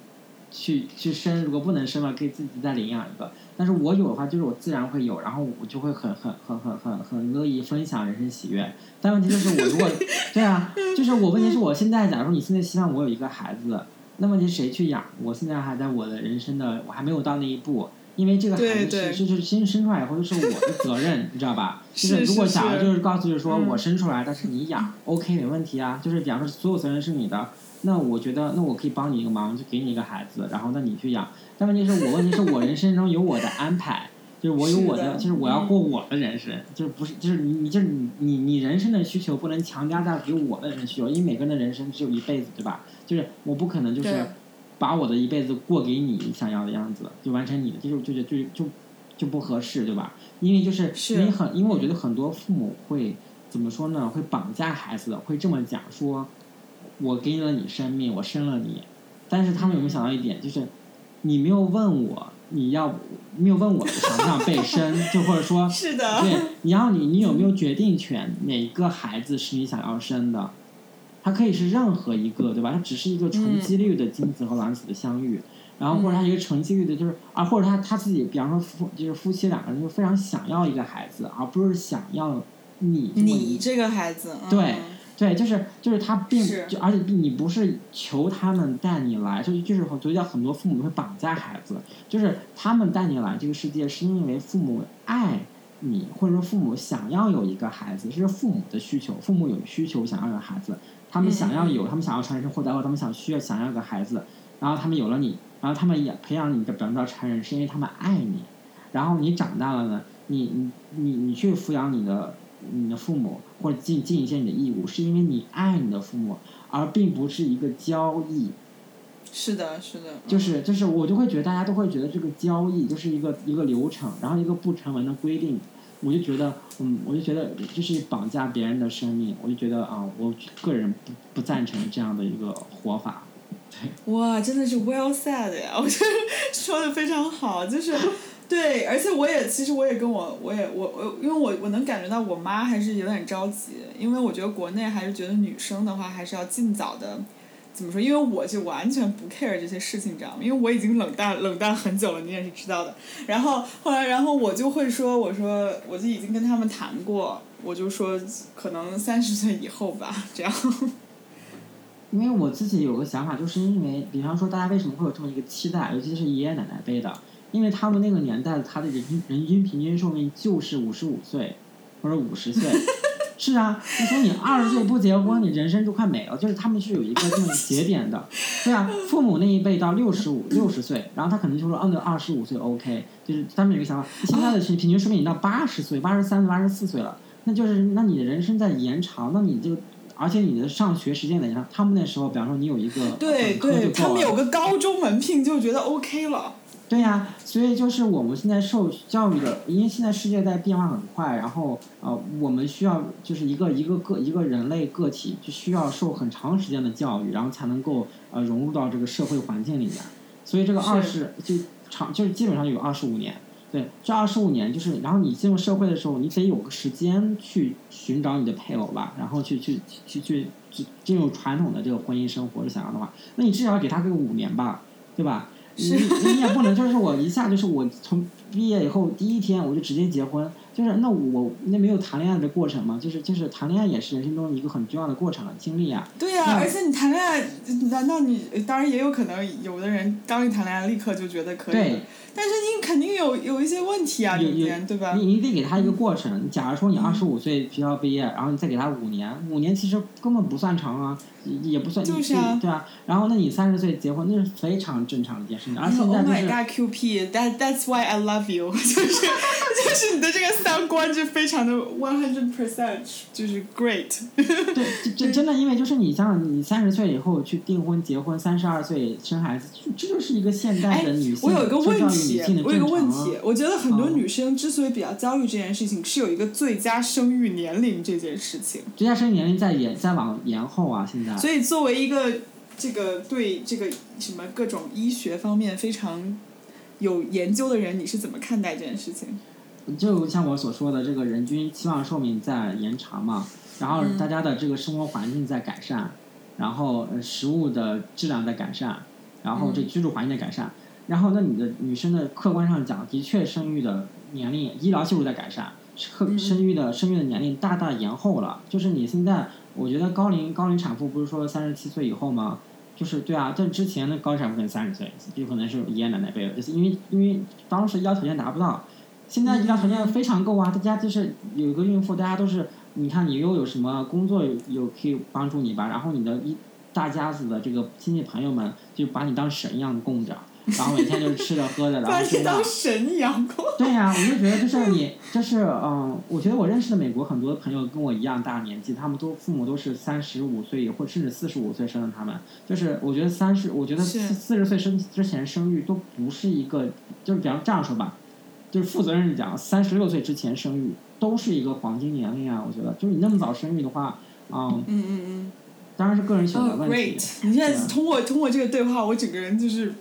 去去生，如果不能生了，可以自己再领养一个。但是我有的话，就是我自然会有，然后我就会很很很很很很乐意分享人生喜悦。但问题就是我如果 对啊，就是我问题是我现在，假如说你现在希望我有一个孩子，那问题谁去养？我现在还在我的人生的，我还没有到那一步，因为这个孩子其实是新生出来以后就是我的责任，你知道吧？就是如果假如就是告诉就是说嗯我生出来，但是你养，OK 没问题啊。就是比方说所有责任是你的，那我觉得那我可以帮你一个忙，就给你一个孩子，然后那你去养。但问题是我问题是我人生中有我的安排。就是我有我是的就是我要嗯过我的人生，就是不是，就是你，你就是你，你你人生的需求不能强加在给我的人生需求，因为每个人的人生只有一辈子，对吧？就是我不可能就是把我的一辈子过给你想要的样子，就完成你的，这就就就就就就不合适，对吧？因为就是是因为很，因为我觉得很多父母会怎么说呢？会绑架孩子，会这么讲说，我给了你生命，我生了你，但是他们有没有想到一点，就是你没有问我你要没有问我想不想被生，就或者说 是的，对，你要你你有没有决定权？哪个孩子是你想要生的？它可以是任何一个，对吧？它只是一个纯嗯几率的精子和卵子的相遇，然后或者它一个纯几率的，就是啊，或者他他自己，比方说夫就是夫妻两个人就非常想要一个孩子，而不是想要你你这个孩子，嗯对对，就是就是他并是就而且你不是求他们带你来，就是就是我觉得很多父母会绑架孩子，就是他们带你来这个世界是因为父母爱你，或者说父母想要有一个孩子，这是父母的需求，父母有需求想要有孩子，他们想要有，他们想要传承后代，或者他们想需要想要个孩子，然后他们有了你，然后他们也培养你的长到成人，是因为他们爱你，然后你长大了呢，你你你你去抚养你的你的父母，或者尽尽一些你的义务，是因为你爱你的父母，而并不是一个交易。是的，是的，嗯就是就是我就会觉得大家都会觉得这个交易就是一个一个流程，然后一个不成文的规定，我就觉得嗯，我就觉得这是绑架别人的生命，我就觉得啊、我个人不不赞成这样的一个活法。哇，真的是 well said 呀！我觉得说的非常好，就是对，而且我也其实我也跟我我也我我因为我我能感觉到我妈还是有点着急，因为我觉得国内还是觉得女生的话还是要尽早的。怎么说？因为我就完全不 care 这些事情，你知道吗？因为我已经冷淡冷淡很久了，你也是知道的。然后后来，然后我就会说，我说我就已经跟他们谈过，我就说可能三十岁以后吧，这样。因为我自己有个想法，就是因为，比方说，大家为什么会有这么一个期待，尤其是爷爷奶奶辈的，因为他们那个年代，他的人均人均平均寿命就是五十五岁或者五十岁。是啊，你说你二十岁不结婚，你人生就快没了。就是他们是有一个这种节点的，对啊，父母那一辈到六十五、六十岁，然后他可能就说，嗯，对，二十五岁 OK，就是他们有一个想法，现在的平平均寿命已经到八十岁、八十三、八十四岁了，那就是那你的人生在延长，那你就。而且你的上学时间在延长，他们那时候，比方说你有一个对对，他们有个高中文凭就觉得 OK 了。对呀、所以就是我们现在受教育的，因为现在世界在变化很快，然后呃，我们需要就是一个一个个一个人类个体就需要受很长时间的教育，然后才能够呃融入到这个社会环境里面。所以这个是二十就长就是基本上有二十五年，对，这二十五年就是，然后你进入社会的时候，你得有个时间去寻找你的配偶吧，然后去去去去去进入传统的这个婚姻生活，想要的话，那你至少给他个五年吧，对吧？你你也不能就是我一下就是我从毕业以后第一天我就直接结婚，就是那我那没有谈恋爱的过程嘛，就是就是谈恋爱也是人生中一个很重要的过程了，经历啊。对呀、那而且你谈恋爱，难道你当然也有可能有的人刚一谈恋爱立刻就觉得可以对，但是你肯定有有一些问题啊，有中间对吧？你你得给他一个过程。假如说你嗯二十五岁学校毕业，然后你再给他五年，五年其实根本不算长啊，也也不算就是啊对啊。然后那你三十岁结婚，那是非常正常的一件事情。而现 Oh 在就 my 是 god, QP, that that's why I love you，就是就是你的这个三观就非常的 one hundred percent，就是 great。对，这这真的，因为就是你像你三十岁以后去订婚、结婚，三十二岁生孩子，这这就是一个现代哎的女，性我有一个问题我有一个问题，我觉得很多嗯女生之所以比较焦虑这件事情，是有一个最佳生育年龄这件事情。最佳生育年龄在延在往延后啊，现在。所以作为一个这个对这个什么各种医学方面非常有研究的人，你是怎么看待这件事情？就像我所说的，这个人均期望寿命在延长嘛，然后嗯大家的这个生活环境在改善，然后呃食物的质量在改善，然后这嗯居住环境在改善，然后那你的女生的客观上讲，的确生育的年龄、医疗技术在改善，生育的生育的年龄大大延后了。就是你现在，我觉得高龄高龄产妇不是说三十七岁以后吗？就是对啊，这之前的高龄产妇可能三十岁，有可能是爷爷奶奶辈的，就是因为因为当时医疗条件达不到。现在医疗条件非常够啊，大家就是有一个孕妇，大家都是，你看你又有什么工作有有可以帮助你吧，然后你的一大家子的这个亲戚朋友们就把你当神一样供着，然后每天就是吃的喝的，然把后睡觉你当。神一样过。对呀、我就觉得就是你，就是嗯，我觉得我认识的美国很多朋友跟我一样大年纪，他们都父母都是三十五岁或甚至四十五岁生的，他们就是我觉得三十，我觉得是四四十岁生之前生育都不是一个，就是比方这样说吧，就是负责任的讲，三十六岁之前生育都是一个黄金年龄啊，我觉得就是你那么早生育的话，嗯，嗯嗯嗯。当然是个人选择哦、问题。great！你现在通过通过这个对话，我整个人就是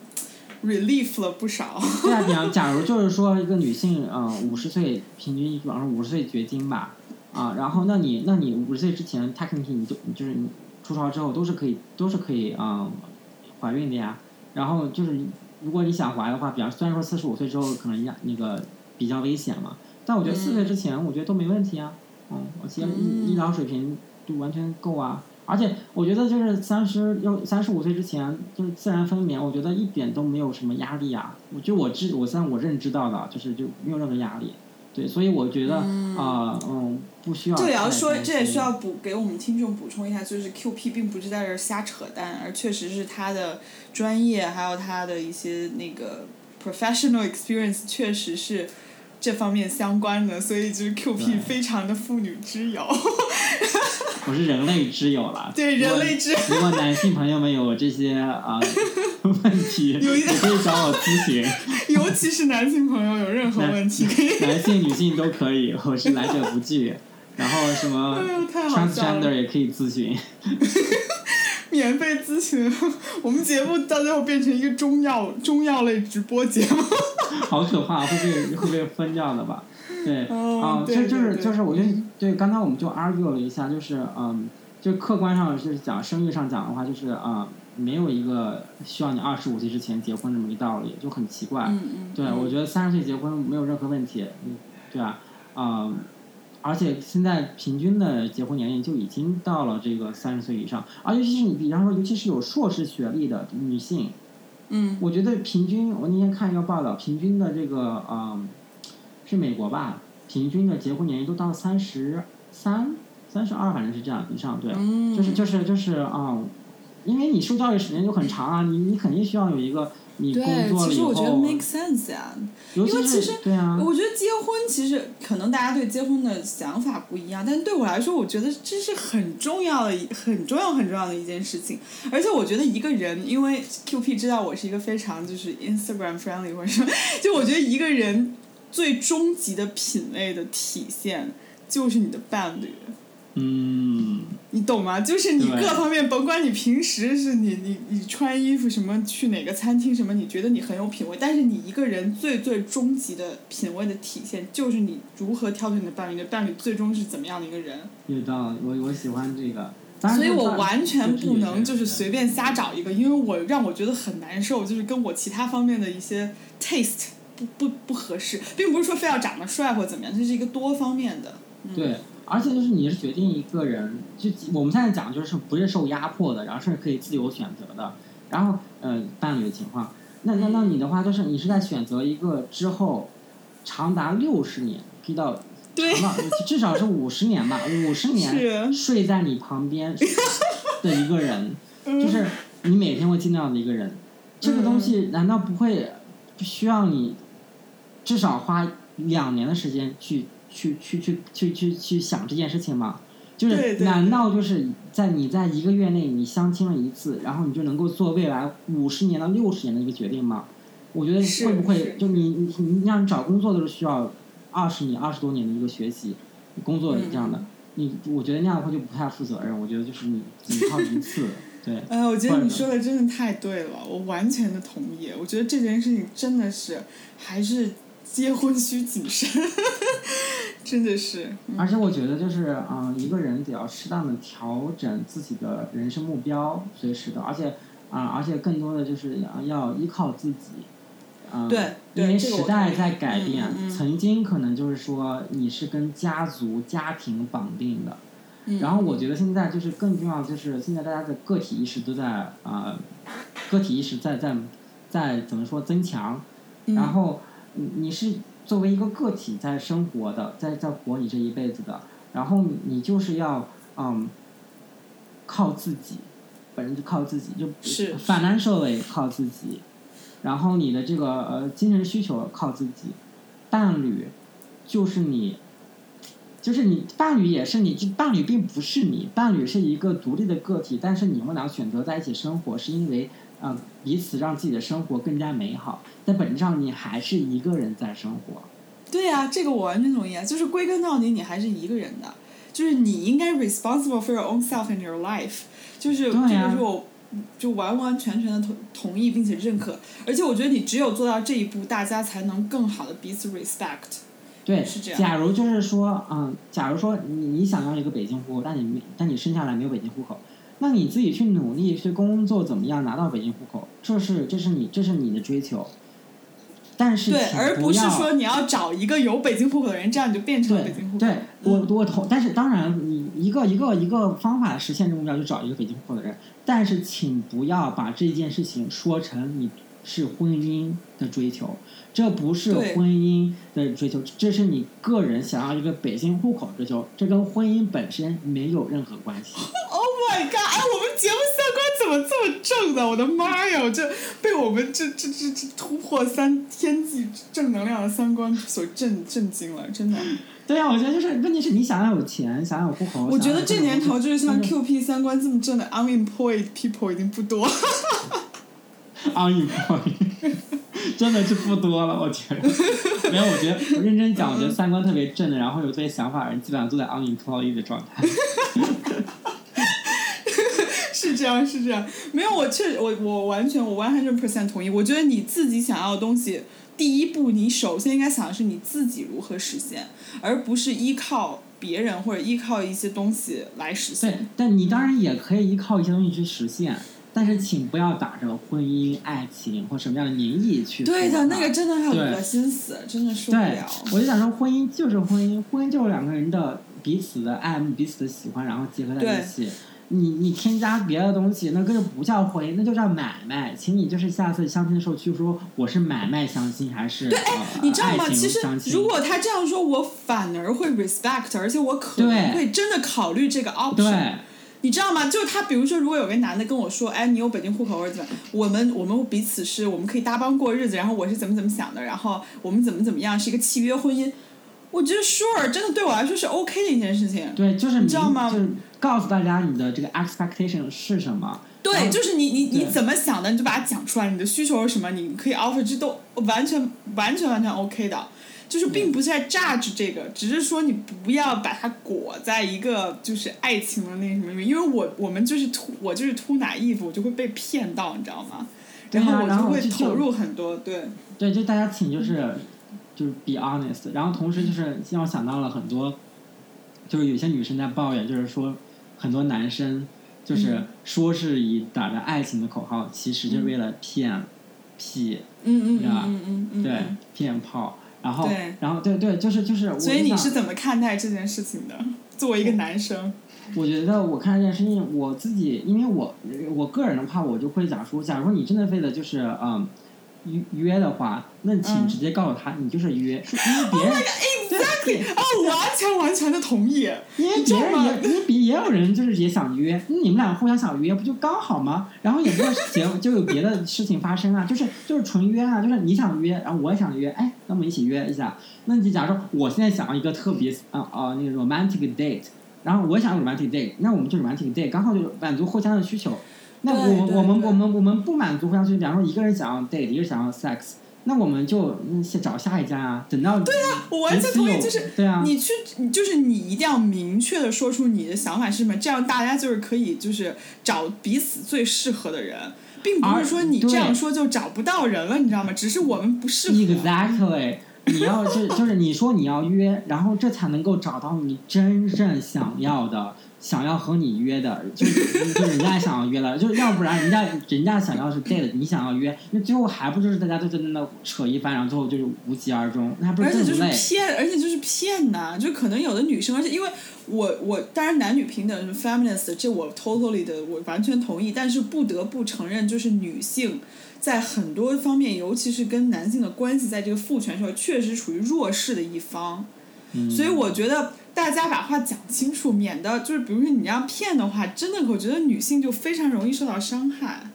relief 了不少。对啊，比方假如就是说一个女性，嗯，五十岁平均，比方说五十岁绝经吧，啊，然后那你那你五十岁之前，technically 你就你就是你初潮之后都是可以都是可以嗯怀孕的呀。然后就是如果你想怀的话，比方虽然说四十五岁之后可能压那个比较危险嘛，但我觉得四十岁之前我觉得都没问题啊，嗯，我其实医医疗水平就完全够啊。而且我觉得就是三十要三十五岁之前就是自然分娩，我觉得一点都没有什么压力啊。我就我知我在我认知到的，就是就没有任何压力。对，所以我觉得啊嗯不需要这也要说，这也需要补给我们听众补充一下，就是 QP 并不是在这儿瞎扯淡，而确实是他的专业还有他的一些那个 professional experience 确实是这方面相关的，所以就是 QP 非常的妇女之友，我是人类之友了。对人类之如果男性朋友们有这些啊、问题，有一也可以找我咨询。尤其是男性朋友有任何问题。男性、女性都可以，我是来者不拒。然后什么哎呦太好笑了 transgender 也可以咨询。免费咨询，我们节目到最后变成一个中药中药类直播节目。好可怕，会被会被分掉的吧？对，哦啊，对就就是就是，我觉得对，刚才我们就 argue 了一下，就是嗯，就客观上就是讲生育上讲的话，就是啊、没有一个需要你二十五岁之前结婚这么一个道理，就很奇怪。嗯嗯。对，我觉得三十岁结婚没有任何问题，嗯，对啊，啊、而且现在平均的结婚年龄就已经到了这个三十岁以上，而尤其是你，比方说，尤其是有硕士学历的女性，嗯。我觉得平均，我那天看一个报道，平均的这个嗯，是美国吧，平均的结婚年龄都到三十三、三十二，反正是这样以上，对，嗯，就是就是就是啊、嗯，因为你受教育时间就很长啊，你你肯定需要有一个你工对，作了以后，其实我觉得 make sense 呀。因为其实对啊，我觉得结婚其实可能大家对结婚的想法不一样，但对我来说，我觉得这是很重要的一、很重要、很重要的一件事情。而且我觉得一个人，因为 QP 知道我是一个非常就是 Instagram friendly 或者说，就我觉得一个人最终极的品味的体现就是你的伴侣。嗯，你懂吗？就是你各方面，甭管你平时是你你你穿衣服什么，去哪个餐厅什么，你觉得你很有品味，但是你一个人最最终极的品味的体现，就是你如何挑选你的伴侣，你的伴侣最终是怎么样的一个人。有道理，我我喜欢这个，所以我完全不能就是随便瞎找一个，因为我让我觉得很难受，就是跟我其他方面的一些 taste 不不不合适，并不是说非要长得帅或怎么样，这是一个多方面的。嗯、对，而且就是你是决定一个人，就我们现在讲就是不是受压迫的，然后是可以自由选择的。然后，呃，伴侣的情况，那那那你的话就是你是在选择一个之后，长达六十年，可以到对长到至少是五十年吧，五十年睡在你旁边 的一个人，嗯就是你每天会见到的一个人，这个东西难道不会需要你至少花两年的时间去去去去去去去想这件事情吗？就是难道就是在你在一个月内你相亲了一次，然后你就能够做未来五十年到六十年的一个决定吗？我觉得是会不会就你你你让你找工作都是需要二十年二十多年的一个学习工作这样的，嗯你我觉得那样的话就不太负责任。我觉得就是你 你靠一次，对。哎，我觉得你说的真的太对了，我完全的同意。我觉得这件事情真的是还是结婚需谨慎，真的是。嗯。而且我觉得就是，嗯、一个人得要适当的调整自己的人生目标，随时的，而且，啊、而且更多的就是要要依靠自己，嗯、对对因为时代在改变，嗯嗯。嗯曾经可能就是说你是跟家族、家庭绑定的，嗯然后我觉得现在就是更重要，就是现在大家的个体意识都在啊、个体意识在在在怎么说增强，嗯。然后你你是作为一个个体在生活的，在在活你这一辈子的，然后你你就是要嗯靠自己，本身就靠自己，就是反难受的也靠自己，然后你的这个呃精神需求靠自己，伴侣就是你。就是你伴侣也是你，就伴侣并不是你，伴侣是一个独立的个体，但是你们俩选择在一起生活，是因为啊、以此让自己的生活更加美好。但本质上你还是一个人在生活。对呀、这个我完全同意啊。就是归根到底，你还是一个人的，就是你应该 responsible for your own self and your life。就是、这个是我就完完全全的同同意并且认可。而且我觉得你只有做到这一步，大家才能更好的彼此 respect。对是这，样假如就是说，嗯，假如说你你想要一个北京户口，但你没，但你生下来没有北京户口，那你自己去努力去工作，怎么样拿到北京户口？这是这是你这是你的追求。但是对，而不是说你要找一个有北京户口的人，这样你就变成了北京户口。对，我嗯我同，但是当然，你一个一个一个方法实现这个目标，就找一个北京户口的人。但是，请不要把这件事情说成你是婚姻的追求，这不是婚姻的追求，这是你个人想要一个北京户口的追求，这跟婚姻本身没有任何关系。Oh my god！哎，我们节目三观怎么这么正呢？我的妈呀！我这被我们这这这这突破三天际正能量的三观所震震惊了，真的。对呀、我觉得就是问题是你想要有钱，想要有户口。我觉得这年头就是像 QP 三观这么正的 unemployed people 已经不多。unemployed，真的是不多了，我觉得。没有，我觉得我认真讲，我觉得三观特别正的，然后有这些想法的人，基本上都在 unemployed 的状态。是这样，是这样。没有，我确我我完全我 one hundred percent 同意。我觉得你自己想要的东西，第一步你首先应该想的是你自己如何实现，而不是依靠别人或者依靠一些东西来实现对现。，但你当然也可以依靠一些东西去实现，但是请不要打着婚姻、爱情或什么样的名义去对的，那个真的很对恶心死，真的受不了。，我就想说，婚姻就是婚姻，婚姻就是两个人的彼此的爱慕、彼此的喜欢，然后结合在一起。你你添加别的东西，那个就不叫婚姻，那就叫买卖。请你就是下次相亲的时候去说我是买卖相亲还是对呃你知道吗？其实？如果他这样说，我反而会 respect，而且我可能会真的考虑这个 option。对你知道吗？就是他，比如说，如果有个男的跟我说，哎，你有北京户口或者怎么，我们我们彼此是我们可以搭帮过日子，然后我是怎么怎么想的，然后我们怎么怎么样，是一个契约婚姻。我觉得 sure 真的对我来说是 OK 的一件事情。对，就是你知道吗就是告诉大家你的这个 expectation 是什么。对，就是你你你怎么想的，你就把它讲出来。你的需求是什么，你可以 offer，这都完全完全完全 OK 的。就是并不是在 judge 这个，只是说你不要把它裹在一个就是爱情的那什么里面，因为我我们就是突我就是突奶衣服，我就会被骗到，你知道吗？然后我就会投入很多，对，对，就大家请就是 就是 be honest，然后同时就是让我想到了很多，就是有些女生在抱怨，就是说很多男生就是嗯。说是以打着爱情的口号，其实就是为了骗、P，嗯嗯对吧嗯嗯嗯，对嗯，骗炮，然后对然后对对，就是就是，我所以你是怎么看待这件事情的？作为一个男生，我觉得我看这件事情，我自己，因为我我个人的话，我就会讲说，假如说你真的为了就是嗯约约的话，那请嗯直接告诉他，你就是约，说因为别人对啊，完全完全的同意。因为别人也，因为别也有人就是也想约，那你们俩互相想约，不就刚好吗？然后也不是结就有别的事情发生啊，就是就是纯约啊，就是你想约，然后我也想约，哎，那我们一起约一下。那你假如说我现在想要一个特别啊啊、那个 romantic date，然后我想要 romantic date，那我们就 romantic date，刚好就满足互相的需求。那我对对我们我们我们不满足互相需求，比方说一个人想要 date，一个人想要 sex，那我们就嗯先找下一家啊，等到对啊我完全同意就是对啊，你去，就是你一定要明确的说出你的想法是什么，这样大家就是可以就是找彼此最适合的人，并不是说你这样说就找不到人了，你知道吗？只是我们不适合。Exactly，你要就就是你说你要约，然后这才能够找到你真正想要的，想要和你约的，就是就人家想要约了，就是要不然人家人家想要是 date，你想要约，那最后还不就是大家都在那扯一番，然后最后就是无疾而终，那还不而且就是更累？骗，而且就是骗呐、就可能有的女生，而且因为我我当然男女平等是 feminist，这我 totally 的我完全同意，但是不得不承认，就是女性在很多方面，尤其是跟男性的关系，在这个父权社会确实处于弱势的一方，嗯，所以我觉得大家把话讲清楚，免得就是比如说你要骗的话，真的我觉得女性就非常容易受到伤害，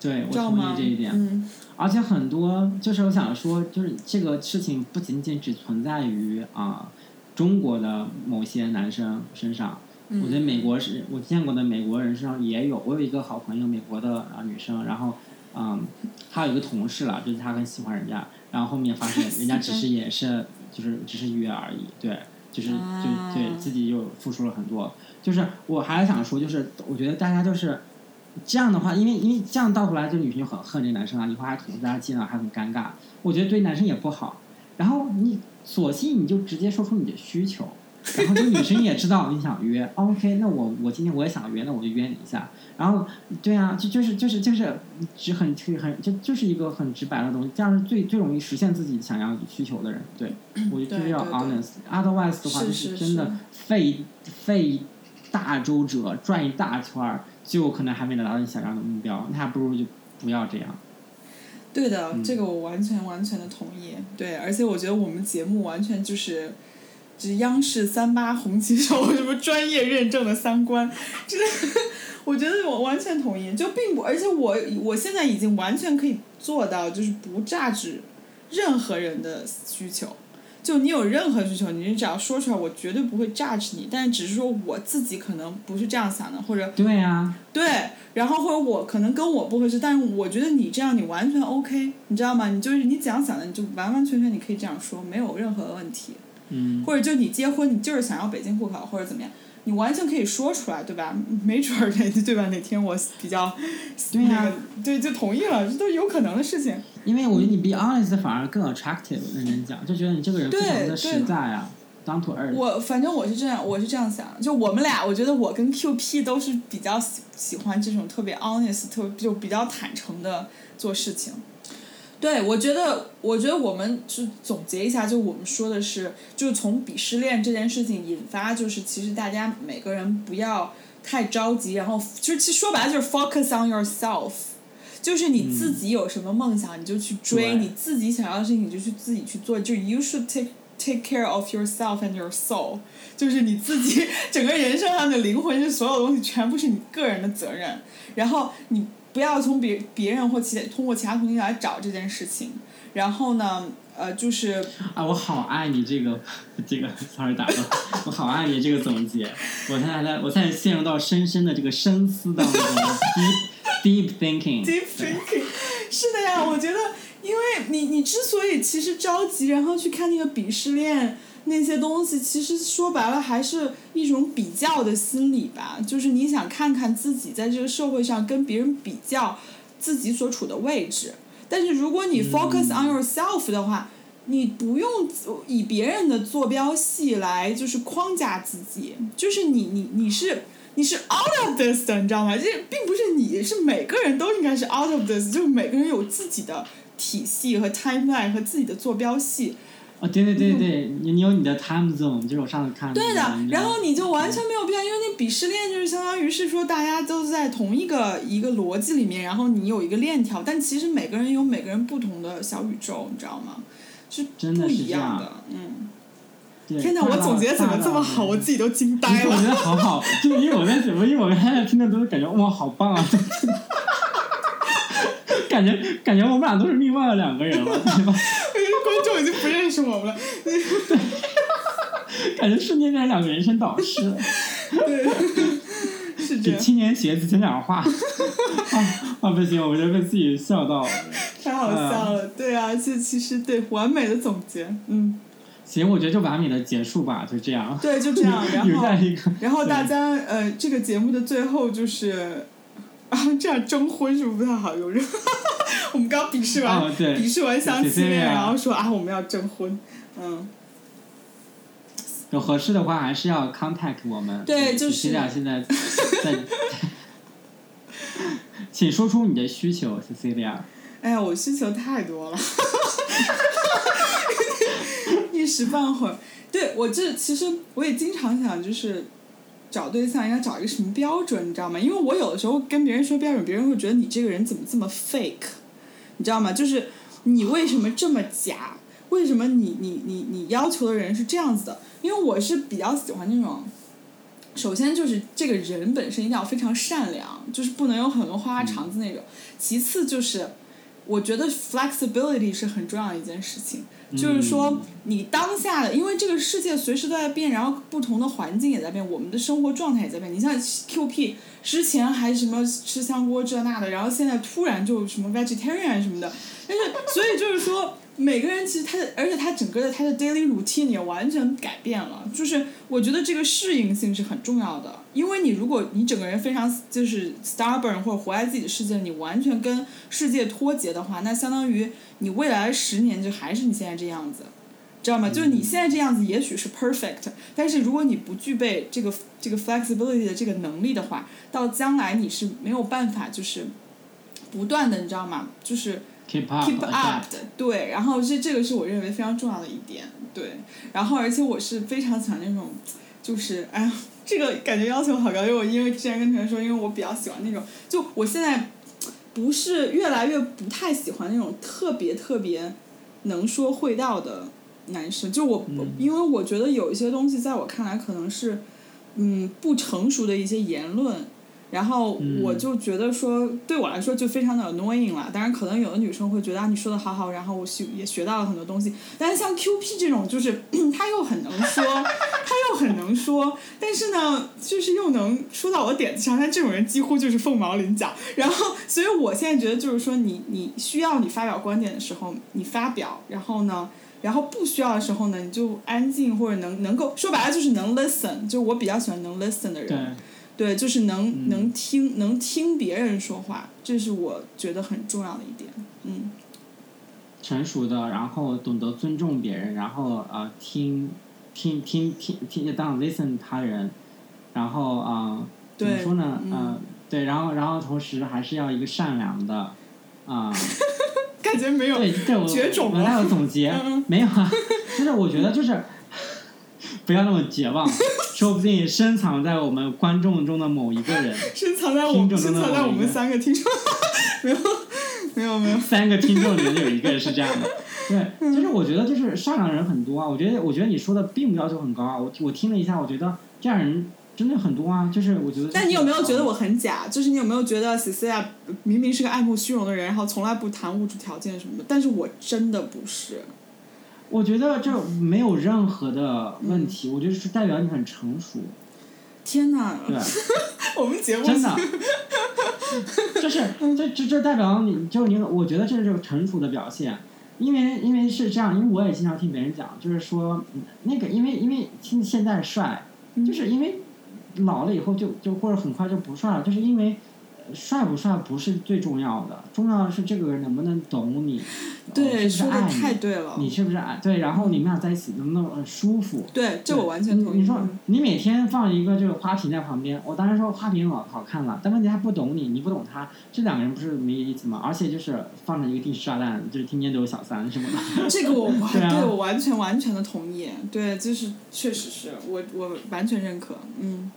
对我同？意这一点。嗯而且很多就是我想说，就是这个事情不仅仅只存在于啊、中国的某些男生身上，嗯我觉得美国是我见过的美国人身上也有。我有一个好朋友，美国的啊女生，然后嗯，她有一个同事了，就是她很喜欢人家，然后后面发现人家只是 也是就是只是约而已，对，就是就啊对自己又付出了很多。就是我还想说，就是我觉得大家就是。这样的话，因为因为这样到头来，就女生就很恨这个男生啊，以后还捅大家见了还很尴尬。我觉得对男生也不好。然后你索性你就直接说出你的需求，然后这个女生也知道你想约，OK，那我我今天我也想约，那我就约你一下。然后对啊，就就是就是就是只很很就就是一个很直白的东西，这样是最最容易实现自己想要需求的人。对，我觉得就是要 honest，otherwise 的话就是真的费费大周折转一大圈儿，就可能还没达到你想要的目标，那还不如就不要这样。对的，嗯这个我完全完全的同意。对，而且我觉得我们节目完全就是，就是央视三八红旗手什么专业认证的三观，真的，我觉得我完全同意。就并不，而且我我现在已经完全可以做到，就是不榨取任何人的需求。就你有任何需求，你只要说出来，我绝对不会 judge 你。但是只是说我自己可能不是这样想的，或者对啊，对，然后或者我可能跟我不合适，但是我觉得你这样你完全 OK，你知道吗？你就是你怎样想的，你就完完全全你可以这样说，没有任何问题。嗯，或者就你结婚，你就是想要北京户口或者怎么样，你完全可以说出来，对吧？没准儿哪对吧？哪天我比较对呀那个对就同意了，这都是有可能的事情。因为我觉得你 be honest 反而更 attractive，认真讲，就觉得你这个人非常的对实在啊 to earth。我反正我是这样，我是这样想，就我们俩，我觉得我跟 Q P 都是比较喜喜欢这种特别 honest、特就比较坦诚的做事情。对，我觉得，我觉得我们就总结一下，就我们说的是，就是从鄙视链这件事情引发，就是其实大家每个人不要太着急，然后就是其实说白了就是 focus on yourself，就是你自己有什么梦想你就去追，你自己想要的事情你就去自己去做，就 you should take take care of yourself and your soul，就是你自己 整个人生上的灵魂是所有东西全部是你个人的责任，然后你不要从别别人或其通过其他途径来找这件事情，然后呢，呃，就是啊，我好爱你这个这个，sorry 打断，我好爱你这个总结。我现在在，我现在陷入到深深的这个深思当中，deep deep thinking。deep thinking，是的呀，我觉得，因为你你之所以其实着急，然后去看那个鄙视链那些东西，其实说白了还是一种比较的心理吧，就是你想看看自己在这个社会上跟别人比较自己所处的位置。但是如果你 focus on yourself 的话，你不用以别人的坐标系来就是框架自己，就是你你你是你是 out of this 的，你知道吗？这并不是你，是每个人都应该是 out of this，就是每个人有自己的体系和 timeline 和自己的坐标系。啊，对对对对，你你有你的 time zone，就是我上次看。对的，然后你就完全没有必要，因为那鄙视链就是相当于是说大家都在同一个一个逻辑里面，然后你有一个链条，但其实每个人有每个人不同的小宇宙，你知道吗？是不一样的，嗯。天哪，我总结怎么这么好，我自己都惊呆了。我觉得好好，就因为我在怎么，因为我刚才听的都是感觉哇，好棒啊！感觉感觉我们俩都是另外的两个人了，对吧？观众已经不认识我们了，感觉瞬间变成两个人生导师。对，是这样。给青年学子讲讲话。啊啊不行，我觉得被自己笑到了。太好笑了，对啊，这其实对完美的总结，嗯。行，我觉得就完美的结束吧，就这样。对，就这样。然后，然后大家呃，这个节目的最后就是，啊，这样征婚是不是不太好？有人，我们刚鄙视完，鄙视完相亲恋，然后说啊，我们要征婚，嗯。有合适的话，还是要 contact 我们。对，就是。你俩现在 在，请说出你的需求，Cecilia。哎呀，我需求太多了。一时半会儿，对我这其实我也经常想，就是找对象应该找一个什么标准，你知道吗？因为我有的时候跟别人说标准，别人会觉得你这个人怎么这么 fake，你知道吗？就是你为什么这么假？为什么你你你你要求的人是这样子的？因为我是比较喜欢那种，首先就是这个人本身一定要非常善良，就是不能有很多花花肠子那种。其次就是，我觉得 flexibility 是很重要的一件事情。就是说，你当下的，因为这个世界随时都在变，然后不同的环境也在变，我们的生活状态也在变。你像 Q P 之前还什么吃香锅这那的，然后现在突然就什么 vegetarian 什么的，但是所以就是说。每个人其实他的，而且他整个的他的 daily routine 也完全改变了。就是我觉得这个适应性是很重要的，因为你如果你整个人非常就是 stubborn 或者活在自己的世界，你完全跟世界脱节的话，那相当于你未来十年就还是你现在这样子，知道吗？就是你现在这样子也许是 perfect，但是如果你不具备这个这个 flexibility 的这个能力的话，到将来你是没有办法就是不断的，你知道吗？就是。Keep up 的，对，然后这这个是我认为非常重要的一点，对，然后而且我是非常喜欢那种，就是哎呀，这个感觉要求好高，因为我因为之前跟同学说，因为我比较喜欢那种，就我现在不是越来越不太喜欢那种特别特别能说会道的男生，就我因为我觉得有一些东西在我看来可能是嗯不成熟的一些言论。然后我就觉得说，对我来说就非常的 annoying 了。当然，可能有的女生会觉得啊，你说的好好，然后我学也学到了很多东西。但是像 Q P 这种，就是 他又很能说，他又很能说，但是呢，就是又能说到我点子上。但这种人几乎就是凤毛麟角。然后，所以我现在觉得就是说，你你需要你发表观点的时候，你发表；然后呢，然后不需要的时候呢，你就安静或者能能够说白了就是能 listen。就我比较喜欢能 listen 的人。对，就是能能听能听别人说话，这是我觉得很重要的一点。嗯，成熟的，然后懂得尊重别人，然后呃听听听听听当 listen 他人，然后啊怎么说呢？嗯，对，然后然后同时还是要一个善良的啊。感觉没有对，绝种我还有总结没有啊？就是我觉得就是不要那么绝望。说不定深藏在我们观众中的某一个人，深藏在我们深藏在我们三个听众，没有没有没有，三个听众里面有一个人是这样的，对，就是我觉得就是善良人很多啊，我觉得我觉得你说的并不要求很高啊，我我听了一下，我觉得这样人真的很多啊，就是我觉得。但你有没有觉得我很假？就是你有没有觉得 C C 啊，明明是个爱慕虚荣的人，然后从来不谈物质条件什么的，但是我真的不是。我觉得这没有任何的问题，我觉得是代表你很成熟。天哪！对，我们节目真的，就是这这这代表你，就是你，我觉得这是成熟的表现。因为因为是这样，因为我也经常听别人讲，就是说那个，因为因为现现在帅，就是因为老了以后就就或者很快就不帅了，就是因为帅不帅不是最重要的，重要的是这个人能不能懂你，对，呃是不是爱你太对了。你是不是爱对？然后你们俩在一起能不能很舒服？对，这我完全同意。你你说你每天放一个这个花瓶在旁边，我当然说花瓶好好看了，但问题他不懂你，你不懂他，这两个人不是没意思吗？而且就是放着一个定时炸弹，就是天天都有小三什么的。这个我完 对啊我完全完全的同意。对，就是确实是我我完全认可。嗯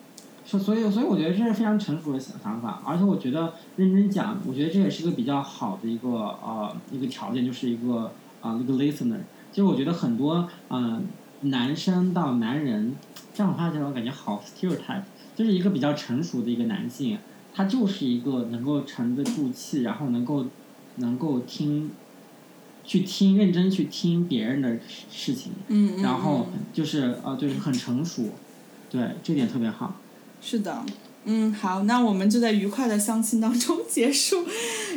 所所以所以我觉得这是非常成熟的想想法，而且我觉得认真讲，我觉得这也是一个比较好的一个呃一个条件，就是一个啊、一个 listener。就是我觉得很多嗯、呃男生到男人这样的话，这种感觉好 stereotype，就是一个比较成熟的一个男性，他就是一个能够沉得住气，然后能够能够听。去听，认真去听别人的事事情，嗯嗯。然后嗯就是呃，对，很成熟，对，这点特别好。是的，嗯，好，那我们就在愉快的相亲当中 结束。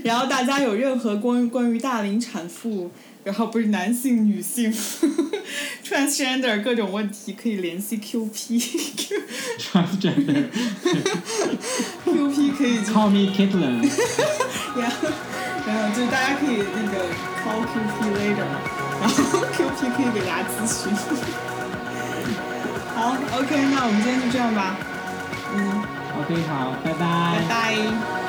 然后大家有任何关于关于大龄产妇，然后不是男性、女性，transgender 各种问题，可以联系 QP。transgender。QP 可以就 Call me Caitlin。然后然后就是大家可以那个 call QP later，然后 QP 可以给大家咨询。好，OK，那我们今天就这样吧。嗯，OK，好，拜拜拜拜。